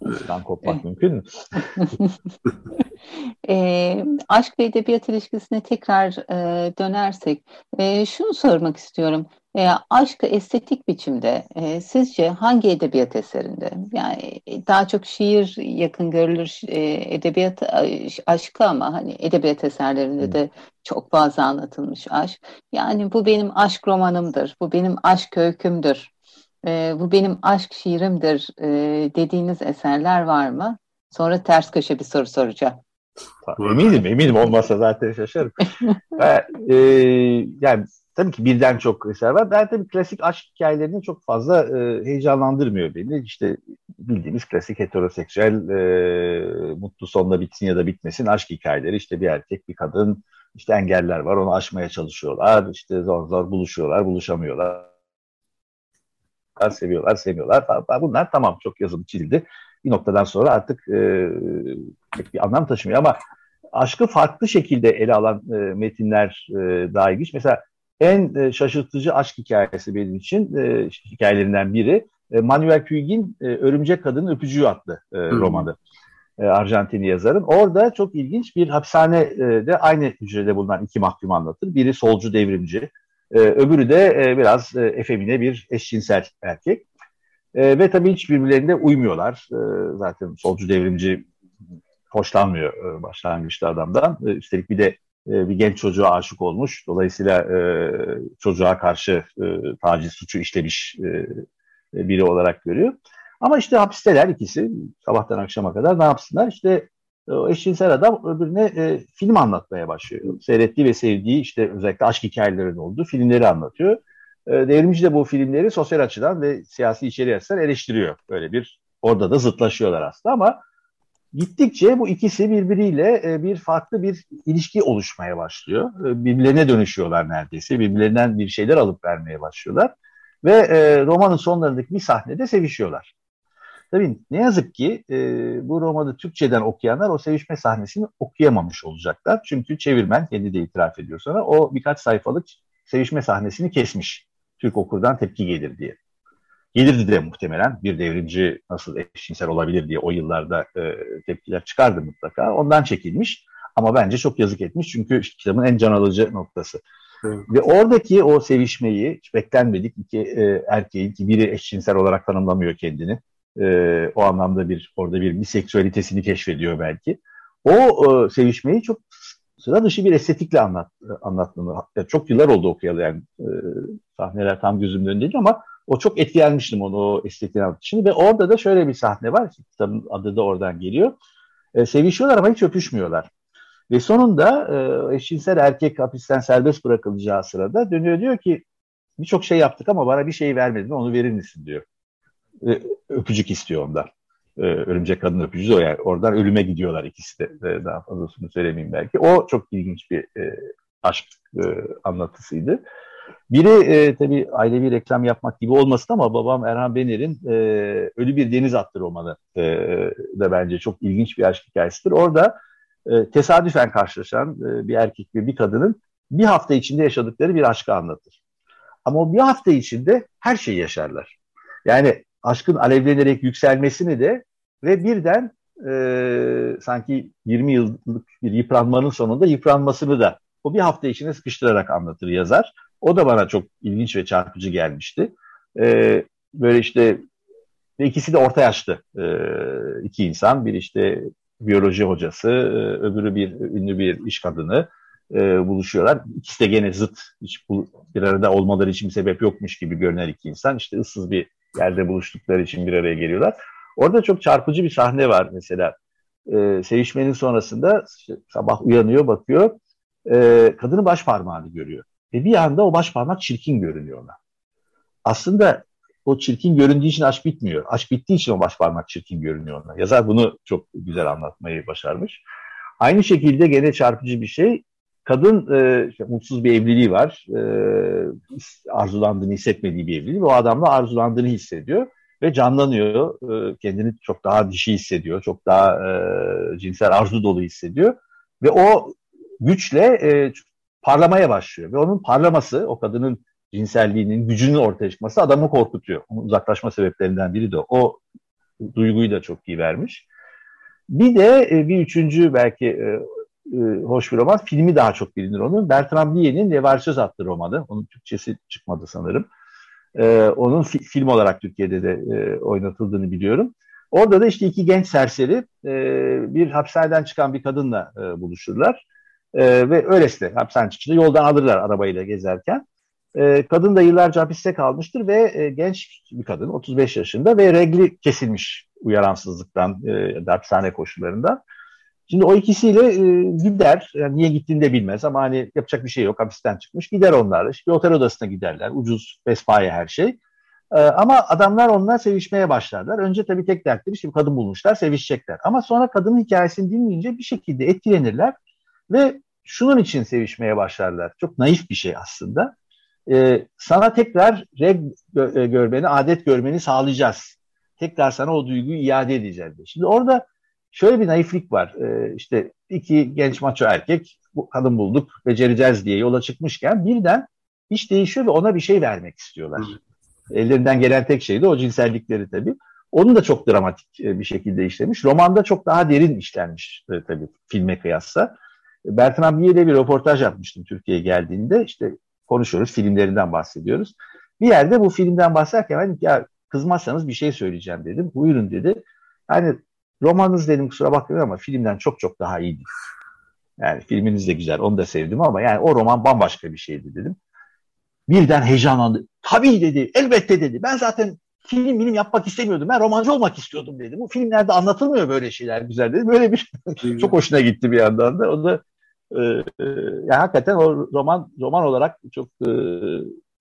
<laughs> Buradan kopmak mümkün mü? <laughs> e, aşk ve edebiyat ilişkisine tekrar e, dönersek e, şunu sormak istiyorum. E, aşkı estetik biçimde e, sizce hangi edebiyat eserinde? Yani e, daha çok şiir yakın görülür e, edebiyat aşkı ama hani edebiyat eserlerinde de çok fazla anlatılmış aşk. Yani bu benim aşk romanımdır, bu benim aşk öykümdür, e, bu benim aşk şiirimdir e, dediğiniz eserler var mı? Sonra ters köşe bir soru soracağım. Eminim, eminim olmazsa zaten şaşarım. <laughs> e, yani tabii ki birden çok eser var. Ben tabii klasik aşk hikayelerini çok fazla e, heyecanlandırmıyor beni. İşte bildiğimiz klasik heteroseksüel e, mutlu sonla bitsin ya da bitmesin aşk hikayeleri. İşte bir erkek, bir kadın, işte engeller var onu aşmaya çalışıyorlar. İşte zor zor buluşuyorlar, buluşamıyorlar. Seviyorlar, sevmiyorlar. Bunlar tamam çok yazılı çizildi. Bir noktadan sonra artık e, bir anlam taşımıyor ama aşkı farklı şekilde ele alan e, metinler e, daha ilginç. Mesela en e, şaşırtıcı aşk hikayesi benim için e, hikayelerinden biri e, Manuel Puig'in e, Örümcek Kadının Öpücüğü adlı e, romanı. E, Arjantinli yazarın. Orada çok ilginç bir hapishanede aynı hücrede bulunan iki mahkum anlatır. Biri solcu devrimci, e, öbürü de e, biraz e, efemine bir eşcinsel erkek. E, ve tabii hiç birbirlerine uymuyorlar. E, zaten solcu devrimci hoşlanmıyor e, başlangıçta adamdan. E, üstelik bir de e, bir genç çocuğa aşık olmuş. Dolayısıyla e, çocuğa karşı e, taciz suçu işlemiş e, biri olarak görüyor. Ama işte hapisteler ikisi sabahtan akşama kadar ne yapsınlar? İşte o eşcinsel adam öbürüne e, film anlatmaya başlıyor. Seyrettiği ve sevdiği işte özellikle aşk hikayelerinin olduğu filmleri anlatıyor. E, devrimci de bu filmleri sosyal açıdan ve siyasi içeriği açıdan eleştiriyor. Böyle bir orada da zıtlaşıyorlar aslında ama gittikçe bu ikisi birbiriyle e, bir farklı bir ilişki oluşmaya başlıyor. E, birbirlerine dönüşüyorlar neredeyse. Birbirlerinden bir şeyler alıp vermeye başlıyorlar. Ve e, romanın sonlarındaki bir sahnede sevişiyorlar. Tabii ne yazık ki bu romanı Türkçeden okuyanlar o sevişme sahnesini okuyamamış olacaklar. Çünkü çevirmen kendi de itiraf ediyor sonra o birkaç sayfalık sevişme sahnesini kesmiş. Türk okurdan tepki gelir diye. Gelirdi de muhtemelen bir devrimci nasıl eşcinsel olabilir diye o yıllarda e, tepkiler çıkardı mutlaka. Ondan çekilmiş ama bence çok yazık etmiş çünkü kitabın en can alıcı noktası. Evet. Ve oradaki o sevişmeyi hiç beklenmedik iki e, erkeğin ki biri eşcinsel olarak tanımlamıyor kendini. E, o anlamda bir orada bir biseksüalitesini keşfediyor belki. O e, sevişmeyi çok sıra dışı bir estetikle anlat, anlattığını. Çok yıllar oldu okuyalı yani e, sahneler tam gözümün önünde değil ama o çok etkilenmiştim onu o estetiğini anlatışını ve orada da şöyle bir sahne var. Kitabın adı da oradan geliyor. E, sevişiyorlar ama hiç öpüşmüyorlar. Ve sonunda e, eşcinsel erkek hapisten serbest bırakılacağı sırada dönüyor diyor ki birçok şey yaptık ama bana bir şey vermedin onu verir misin diyor. E, öpücük istiyor ondan. E, örümcek kadın öpücüğü o yani. Oradan ölüme gidiyorlar ikisi de. E, daha fazlasını söylemeyeyim belki. O çok ilginç bir e, aşk e, anlatısıydı. Biri e, tabii ailevi reklam yapmak gibi olmasın ama babam Erhan Bener'in e, Ölü Bir Deniz Attı romanı e, da bence çok ilginç bir aşk hikayesidir. Orada e, tesadüfen karşılaşan e, bir erkek ve bir kadının bir hafta içinde yaşadıkları bir aşkı anlatır. Ama o bir hafta içinde her şeyi yaşarlar. Yani aşkın alevlenerek yükselmesini de ve birden e, sanki 20 yıllık bir yıpranmanın sonunda yıpranmasını da o bir hafta içine sıkıştırarak anlatır yazar. O da bana çok ilginç ve çarpıcı gelmişti. E, böyle işte ikisi de orta yaşlı e, iki insan. Bir işte biyoloji hocası, e, öbürü bir ünlü bir iş kadını e, buluşuyorlar. İkisi de gene zıt, hiç bu, bir arada olmaları için bir sebep yokmuş gibi görünen iki insan. İşte ıssız bir yerde buluştukları için bir araya geliyorlar. Orada çok çarpıcı bir sahne var mesela. E, sevişmenin sonrasında işte, sabah uyanıyor, bakıyor. E, kadının baş parmağını görüyor. Ve bir anda o baş parmak çirkin görünüyor ona. Aslında o çirkin göründüğü için aşk bitmiyor. Aşk bittiği için o baş parmak çirkin görünüyor ona. Yazar bunu çok güzel anlatmayı başarmış. Aynı şekilde gene çarpıcı bir şey. Kadın e, işte, mutsuz bir evliliği var. E, arzulandığını hissetmediği bir evliliği o adamla arzulandığını hissediyor ve canlanıyor. E, kendini çok daha dişi hissediyor. Çok daha e, cinsel arzu dolu hissediyor. Ve o güçle e, parlamaya başlıyor. Ve onun parlaması, o kadının cinselliğinin, gücünün ortaya çıkması adamı korkutuyor. Onun uzaklaşma sebeplerinden biri de o. Duyguyu da çok iyi vermiş. Bir de e, bir üçüncü belki e, e, hoş bir roman. Filmi daha çok bilinir onun. Bertrand Bliet'in Levarsöz adlı romanı. Onun Türkçesi çıkmadı sanırım. onun fi, film olarak Türkiye'de de oynatıldığını biliyorum. Orada da işte iki genç serseri bir hapishaneden çıkan bir kadınla buluşurlar. Ve öylesine hapishaneden çıkınca yoldan alırlar arabayla gezerken. E, kadın da yıllarca hapiste kalmıştır ve e, genç bir kadın 35 yaşında ve regli kesilmiş uyaransızlıktan e, hapishane koşullarından. Şimdi o ikisiyle e, gider, yani niye gittiğini de bilmez ama hani yapacak bir şey yok, hapisten çıkmış, gider onlarla. İşte bir otel odasına giderler, ucuz, pespaye her şey. E, ama adamlar onunla sevişmeye başlarlar. Önce tabii tek dertleri, şimdi kadın bulmuşlar, sevişecekler. Ama sonra kadının hikayesini dinleyince bir şekilde etkilenirler ve şunun için sevişmeye başlarlar. Çok naif bir şey aslında e, sana tekrar reg e, görmeni, adet görmeni sağlayacağız. Tekrar sana o duyguyu iade edeceğiz. Diye. Şimdi orada şöyle bir naiflik var. E, işte iki genç maço erkek, bu kadın bulduk, becereceğiz diye yola çıkmışken birden iş değişiyor ve ona bir şey vermek istiyorlar. Ellerinden gelen tek şey de o cinsellikleri tabii. Onu da çok dramatik e, bir şekilde işlemiş. Romanda çok daha derin işlenmiş e, tabii filme kıyasla. Bertrand Blier bir röportaj yapmıştım Türkiye'ye geldiğinde. İşte konuşuyoruz, filmlerinden bahsediyoruz. Bir yerde bu filmden bahsederken ben ya kızmazsanız bir şey söyleyeceğim dedim. Buyurun dedi. Yani romanınız dedim kusura bakmayın ama filmden çok çok daha iyiydi. Yani filminiz de güzel, onu da sevdim ama yani o roman bambaşka bir şeydi dedim. Birden heyecanlandı. Tabii dedi, elbette dedi. Ben zaten film film yapmak istemiyordum. Ben romancı olmak istiyordum dedi. Bu filmlerde anlatılmıyor böyle şeyler güzel dedi. Böyle bir <laughs> çok hoşuna gitti bir yandan da. O da e, e, yani hakikaten o roman roman olarak çok e,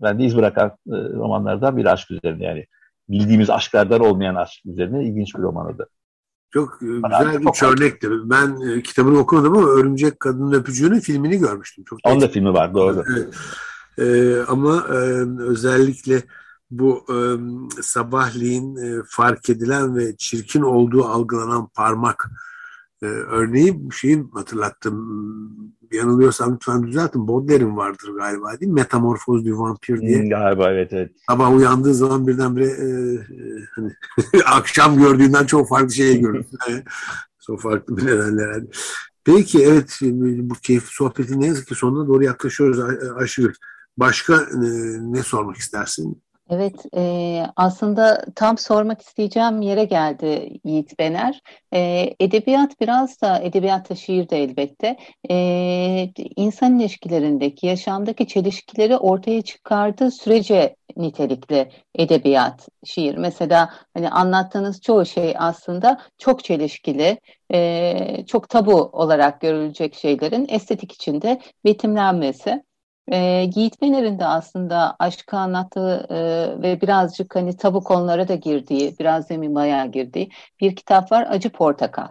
bende iz bırakan e, romanlardan bir aşk üzerine yani bildiğimiz aşklardan olmayan aşk üzerine ilginç bir romanıdır. Çok e, güzel bir örnekti. Ben e, kitabını okumadım ama Örümcek Kadının Öpücüğü'nün filmini görmüştüm. Çok Onun da filmi var doğru. Evet. E, ama e, özellikle bu e, sabahleyin e, fark edilen ve çirkin olduğu algılanan parmak e, örneği şeyi hatırlattım. Yanılıyorsam lütfen düzeltin. Baudelaire'in vardır galiba değil mi? Metamorfoz du Vampir diye. Galiba evet evet. Sabah uyandığı zaman birdenbire e, e, hani, <laughs> akşam gördüğünden çok farklı şeyi görür. çok farklı bir nedenler. Peki evet bu keyifli sohbetin ne yazık ki sonuna doğru yaklaşıyoruz Ayşegül. Başka e, ne sormak istersin? Evet, e, aslında tam sormak isteyeceğim yere geldi Yiğit Bener. E, edebiyat biraz da, edebiyatta şiir de elbette, e, insan ilişkilerindeki, yaşamdaki çelişkileri ortaya çıkardığı sürece nitelikli edebiyat, şiir. Mesela hani anlattığınız çoğu şey aslında çok çelişkili, e, çok tabu olarak görülecek şeylerin estetik içinde betimlenmesi. E, Yiğit Mener'in de aslında aşkı anlattığı e, ve birazcık hani tabu konulara da girdiği, biraz demin bayağı girdiği bir kitap var Acı Portakal.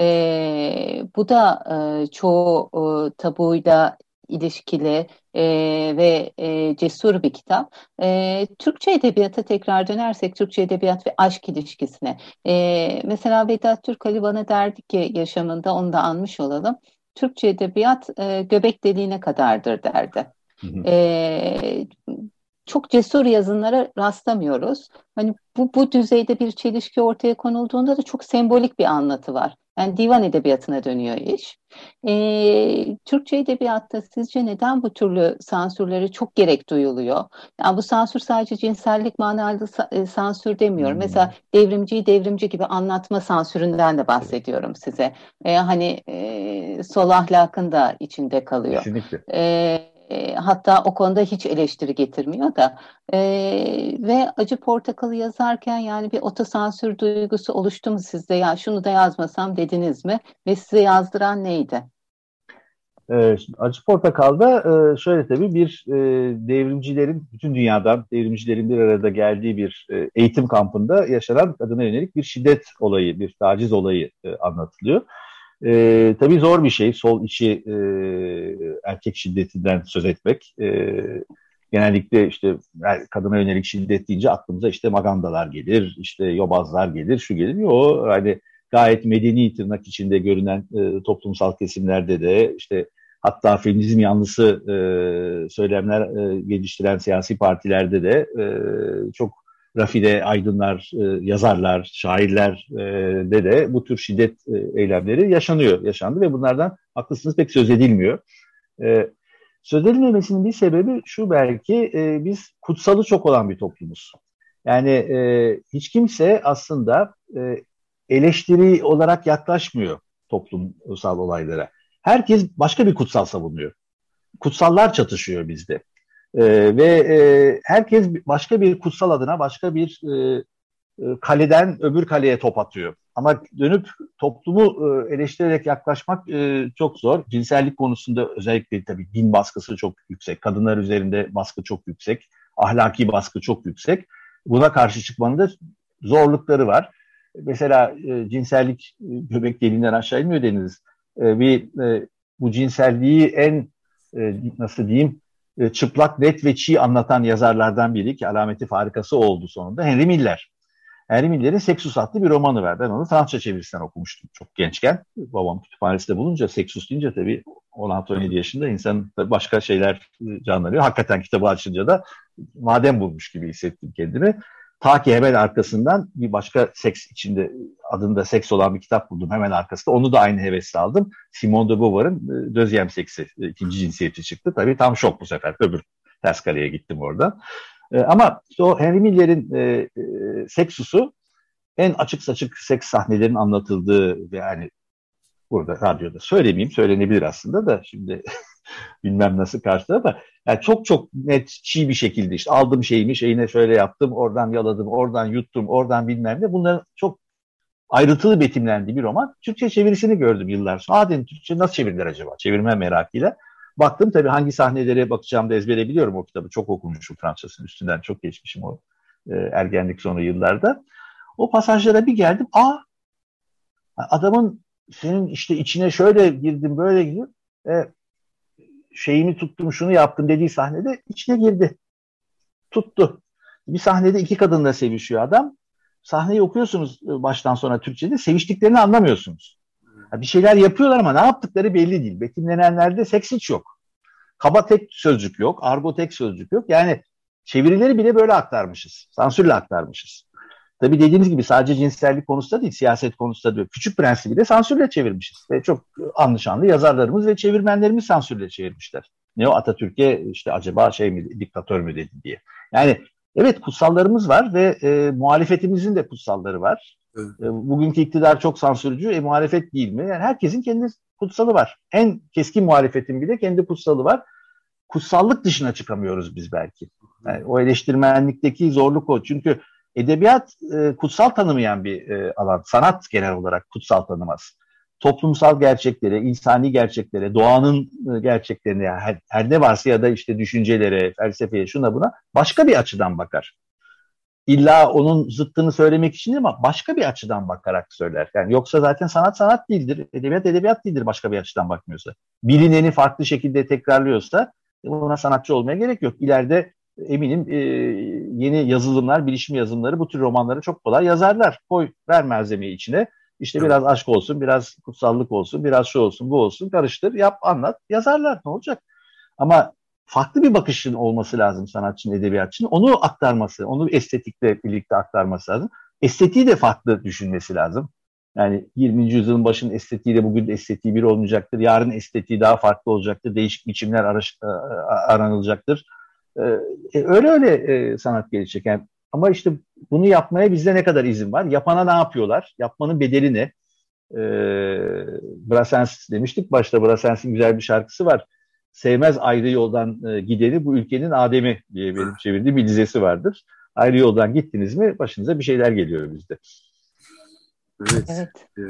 E, bu da e, çoğu e, tabuyla ilişkili e, ve e, cesur bir kitap. E, Türkçe edebiyata tekrar dönersek Türkçe edebiyat ve aşk ilişkisine. E, mesela Vedat Türk Ali bana derdi ki yaşamında onu da anmış olalım. Türkçe edebiyat e, göbek deliğine kadardır derdi. Hı hı. E, çok cesur yazınlara rastlamıyoruz. Hani bu, bu düzeyde bir çelişki ortaya konulduğunda da çok sembolik bir anlatı var. Yani divan edebiyatına dönüyor iş. Ee, Türkçe edebiyatta sizce neden bu türlü sansürleri çok gerek duyuluyor? Yani bu sansür sadece cinsellik manalı e, sansür demiyorum. Hmm. Mesela devrimciyi devrimci gibi anlatma sansüründen de bahsediyorum size. Ee, hani e, sol ahlakın da içinde kalıyor. Kesinlikle. Ee, e, hatta o konuda hiç eleştiri getirmiyor da e, ve Acı Portakal'ı yazarken yani bir otosansür duygusu oluştu mu sizde? Ya şunu da yazmasam dediniz mi? Ve size yazdıran neydi? E, Acı Portakal'da e, şöyle tabii bir e, devrimcilerin, bütün dünyadan devrimcilerin bir arada geldiği bir e, eğitim kampında yaşanan kadına yönelik bir şiddet olayı, bir taciz olayı e, anlatılıyor. E, tabii zor bir şey sol içi e, erkek şiddetinden söz etmek. E, genellikle işte kadına yönelik şiddet deyince aklımıza işte magandalar gelir, işte yobazlar gelir, şu gelir. O hani gayet medeni tırnak içinde görünen e, toplumsal kesimlerde de işte hatta feminizm yanlısı e, söylemler e, geliştiren siyasi partilerde de e, çok rafide aydınlar, e, yazarlar, şairler e, de de bu tür şiddet e, eylemleri yaşanıyor, yaşandı ve bunlardan haklısınız pek söz edilmiyor. Söz edilmemesinin bir sebebi şu belki biz kutsalı çok olan bir toplumuz. Yani hiç kimse aslında eleştiri olarak yaklaşmıyor toplumsal olaylara. Herkes başka bir kutsal savunuyor. Kutsallar çatışıyor bizde. E, ve e, herkes başka bir kutsal adına başka bir e, e, kaleden öbür kaleye top atıyor. Ama dönüp toplumu e, eleştirerek yaklaşmak e, çok zor. Cinsellik konusunda özellikle tabii din baskısı çok yüksek. Kadınlar üzerinde baskı çok yüksek. Ahlaki baskı çok yüksek. Buna karşı çıkmanın da zorlukları var. Mesela cinsellik göbek deliğinden aşağı inmiyor deniz. Bir bu cinselliği en nasıl diyeyim e, çıplak, net ve çiğ anlatan yazarlardan biri ki alameti farikası oldu sonunda Henry Miller. Henry Miller'in Sexus adlı bir romanı var. Ben onu Fransızca çevirisinden okumuştum çok gençken. Babam kütüphanesinde bulunca Sexus deyince tabii 16-17 yaşında insan başka şeyler e, canlanıyor. Hakikaten kitabı açınca da madem bulmuş gibi hissettim kendimi. Ta ki hemen arkasından bir başka seks içinde adında seks olan bir kitap buldum hemen arkasında. Onu da aynı hevesle aldım. Simone de Beauvoir'ın e, Döziyem Seksi e, ikinci cinsiyeti çıktı. Tabii tam şok bu sefer. Öbür ters kaleye gittim orada. E, ama işte o Henry Miller'in e, e, seksusu en açık saçık seks sahnelerin anlatıldığı yani burada radyoda söylemeyeyim söylenebilir aslında da şimdi <laughs> bilmem nasıl karşıladı da yani çok çok net çiğ bir şekilde işte aldım şeyimi şeyine şöyle yaptım oradan yaladım oradan yuttum oradan bilmem ne bunların çok ayrıntılı betimlendiği bir roman. Türkçe çevirisini gördüm yıllar sonra. Aa dedim Türkçe nasıl çevirdiler acaba? Çevirme merakıyla. Baktım tabii hangi sahnelere bakacağım da ezbere biliyorum o kitabı. Çok okumuşum Fransızın üstünden çok geçmişim o e, ergenlik sonu yıllarda. O pasajlara bir geldim. Aa adamın senin işte içine şöyle girdim böyle girdim. E, şeyimi tuttum şunu yaptım dediği sahnede içine girdi. Tuttu. Bir sahnede iki kadınla sevişiyor adam. Sahneyi okuyorsunuz e, baştan sona Türkçe'de seviştiklerini anlamıyorsunuz. Bir şeyler yapıyorlar ama ne yaptıkları belli değil. Betimlenenlerde seks hiç yok. Kaba tek sözcük yok. Argo tek sözcük yok. Yani çevirileri bile böyle aktarmışız. Sansürle aktarmışız. Tabii dediğimiz gibi sadece cinsellik konusunda değil, siyaset konusunda değil. Küçük Prensi bile sansürle çevirmişiz. Ve çok anlı şanlı yazarlarımız ve çevirmenlerimiz sansürle çevirmişler. Ne o Atatürk'e işte acaba şey mi, diktatör mü dedi diye. Yani evet kutsallarımız var ve e, muhalefetimizin de kutsalları var. Evet. E, bugünkü iktidar çok sansürcü, e, muhalefet değil mi? Yani herkesin kendi kutsalı var. En keskin muhalefetin bile kendi kutsalı var. Kutsallık dışına çıkamıyoruz biz belki. Yani o eleştirmenlikteki zorluk o. Çünkü edebiyat e, kutsal tanımayan bir e, alan. Sanat genel olarak kutsal tanımaz. Toplumsal gerçeklere, insani gerçeklere, doğanın e, gerçeklerine, yani her, her ne varsa ya da işte düşüncelere, felsefeye, şuna buna başka bir açıdan bakar. İlla onun zıttını söylemek için değil ama başka bir açıdan bakarak söyler. Yani yoksa zaten sanat sanat değildir, edebiyat edebiyat değildir başka bir açıdan bakmıyorsa. Bilineni farklı şekilde tekrarlıyorsa buna sanatçı olmaya gerek yok. İleride eminim e, yeni yazılımlar, bilişim yazılımları bu tür romanları çok kolay yazarlar. Koy, ver malzemeyi içine. İşte evet. biraz aşk olsun, biraz kutsallık olsun, biraz şu olsun, bu olsun, karıştır, yap, anlat, yazarlar. Ne olacak? Ama farklı bir bakışın olması lazım sanatçının, edebiyatçının. Onu aktarması, onu estetikle birlikte aktarması lazım. Estetiği de farklı düşünmesi lazım. Yani 20. yüzyılın başının estetiğiyle bugün estetiği bir olmayacaktır. Yarın estetiği daha farklı olacaktır. Değişik biçimler araş, aranılacaktır. Ee, e, öyle öyle e, sanat gelişecek. Yani, ama işte bunu yapmaya bizde ne kadar izin var? Yapana ne yapıyorlar? Yapmanın bedeli ne? E, Brassens demiştik başta. Brassens'in güzel bir şarkısı var. Sevmez ayrı yoldan e, gideni bu ülkenin Adem'i diye benim çevirdiğim bir dizesi vardır. Ayrı yoldan gittiniz mi başınıza bir şeyler geliyor bizde. Evet. evet. Ee,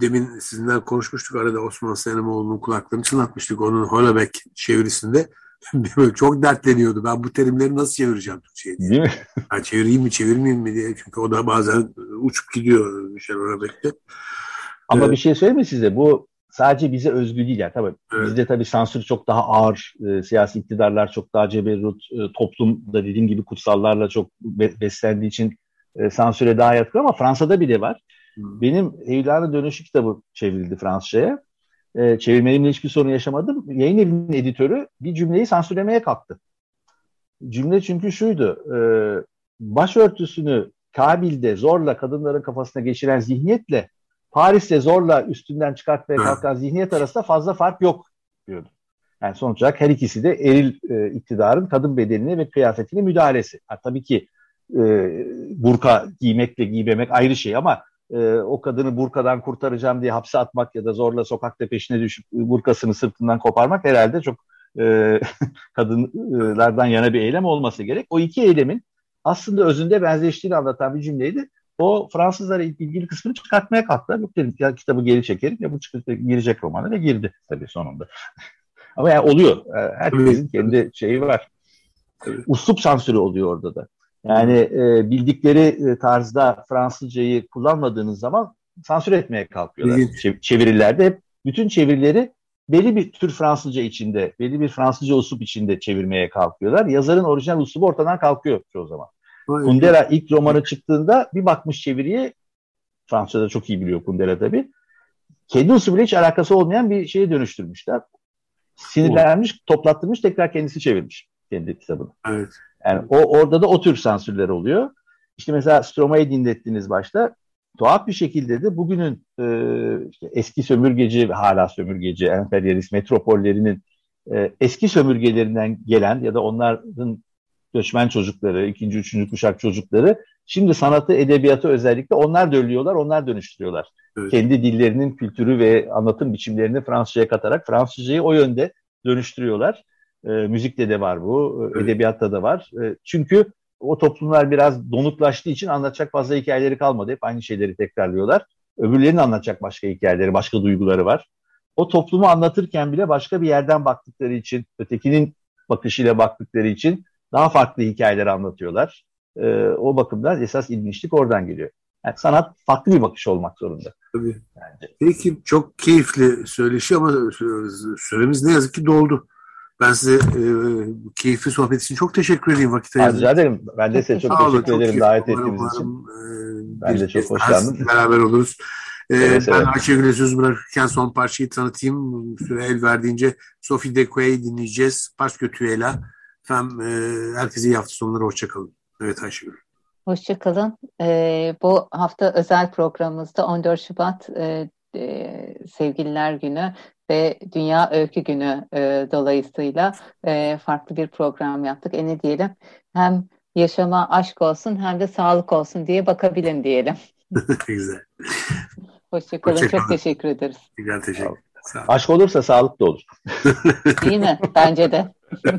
demin sizinle konuşmuştuk arada Osman Senemoğlu'nun kulaklarını çınlatmıştık onun Holabek çevirisinde. <laughs> çok dertleniyordu. Ben bu terimleri nasıl çevireceğim Türkçe'ye diye. Değil mi? Yani çevireyim mi çevirmeyeyim mi diye. Çünkü o da bazen uçup gidiyor Michel Houellebec'te. Ama ee, bir şey söyleyeyim mi size? Bu sadece bize özgü değil. Yani. Tabii, evet. Bizde tabii sansür çok daha ağır. E, siyasi iktidarlar çok daha ceberrut. E, toplum da dediğim gibi kutsallarla çok be, beslendiği için e, sansüre daha yatkın ama Fransa'da bile var. Hmm. Benim Evliyanın Dönüşü kitabı çevrildi Fransızca'ya e, çevirmenimle hiçbir sorun yaşamadım. Yayın evinin editörü bir cümleyi sansürlemeye kalktı. Cümle çünkü şuydu. E, başörtüsünü Kabil'de zorla kadınların kafasına geçiren zihniyetle Paris'te zorla üstünden çıkartmaya kalkan zihniyet arasında fazla fark yok diyordu. Yani sonuç olarak her ikisi de eril e, iktidarın kadın bedenine ve kıyafetine müdahalesi. Ha, tabii ki e, burka giymekle giymemek ayrı şey ama e, o kadını burkadan kurtaracağım diye hapse atmak ya da zorla sokakta peşine düşüp burkasını sırtından koparmak herhalde çok e, <laughs> kadınlardan yana bir eylem olması gerek. O iki eylemin aslında özünde benzeştiğini anlatan bir cümleydi. O Fransızlara ilgili kısmını çıkartmaya kalktı. Yok dedim ya kitabı geri çekerim ya bu girecek romanı ve girdi tabii sonunda. <laughs> Ama yani oluyor. E, herkesin kendi şeyi var. Uslup sansürü oluyor orada da. Yani e, bildikleri e, tarzda Fransızcayı kullanmadığınız zaman sansür etmeye kalkıyorlar. Evet. Çevirilerde hep bütün çevirileri belli bir tür Fransızca içinde, belli bir Fransızca usup içinde çevirmeye kalkıyorlar. Yazarın orijinal usubu ortadan kalkıyor çoğu zaman. Aynen. Kundera ilk romanı çıktığında bir bakmış çeviriye, Fransızca'da çok iyi biliyor Kundera tabii. Kendi usubuyla hiç alakası olmayan bir şeye dönüştürmüşler. Sinirlenmiş, toplattırmış, tekrar kendisi çevirmiş kendi kitabını. Evet. Yani o orada da o tür sansürler oluyor. İşte mesela Stromae'yi dinlettiniz başta. Tuhaf bir şekilde de bugünün e, işte eski sömürgeci ve hala sömürgeci emperyalist metropollerinin e, eski sömürgelerinden gelen ya da onların göçmen çocukları, ikinci, üçüncü kuşak çocukları şimdi sanatı, edebiyatı özellikle onlar dönüyorlar, onlar dönüştürüyorlar. Evet. Kendi dillerinin kültürü ve anlatım biçimlerini Fransızcaya katarak Fransızcayı o yönde dönüştürüyorlar. E, müzikte de var bu, evet. edebiyatta da var. E, çünkü o toplumlar biraz donuklaştığı için anlatacak fazla hikayeleri kalmadı. Hep aynı şeyleri tekrarlıyorlar. Öbürlerinin anlatacak başka hikayeleri, başka duyguları var. O toplumu anlatırken bile başka bir yerden baktıkları için, ötekinin bakışıyla baktıkları için daha farklı hikayeler anlatıyorlar. E, o bakımdan esas ilginçlik oradan geliyor. Yani sanat farklı bir bakış olmak zorunda. Tabii. Bence. Peki çok keyifli söyleşi ama süremiz ne yazık ki doldu. Ben size e, keyifli sohbet için çok teşekkür edeyim vakit ayırdığınız Rica ederim. Ben de size çok Sağ teşekkür olun, ederim davet ettiğiniz için. E, ben de çok hoşlandım. Beraber oluruz. Ee, evet, ben evet. Ayşegül'e söz bırakırken son parçayı tanıtayım. Süre el verdiğince Sophie Decoy'u dinleyeceğiz. Parce que tu es là. Efendim, e, herkese iyi hafta sonları. Hoşçakalın. Evet Ayşegül. Hoşçakalın. Ee, bu hafta özel programımızda 14 Şubat e, e, Sevgililer Günü ve Dünya Öykü Günü e, dolayısıyla e, farklı bir program yaptık. E ne diyelim? Hem yaşama aşk olsun hem de sağlık olsun diye bakabilin diyelim. <laughs> Güzel. Hoşçakalın. Hoşça Çok teşekkür ederiz. Güzel teşekkür Aşk olursa sağlık da olur. Değil mi? Bence de. <laughs>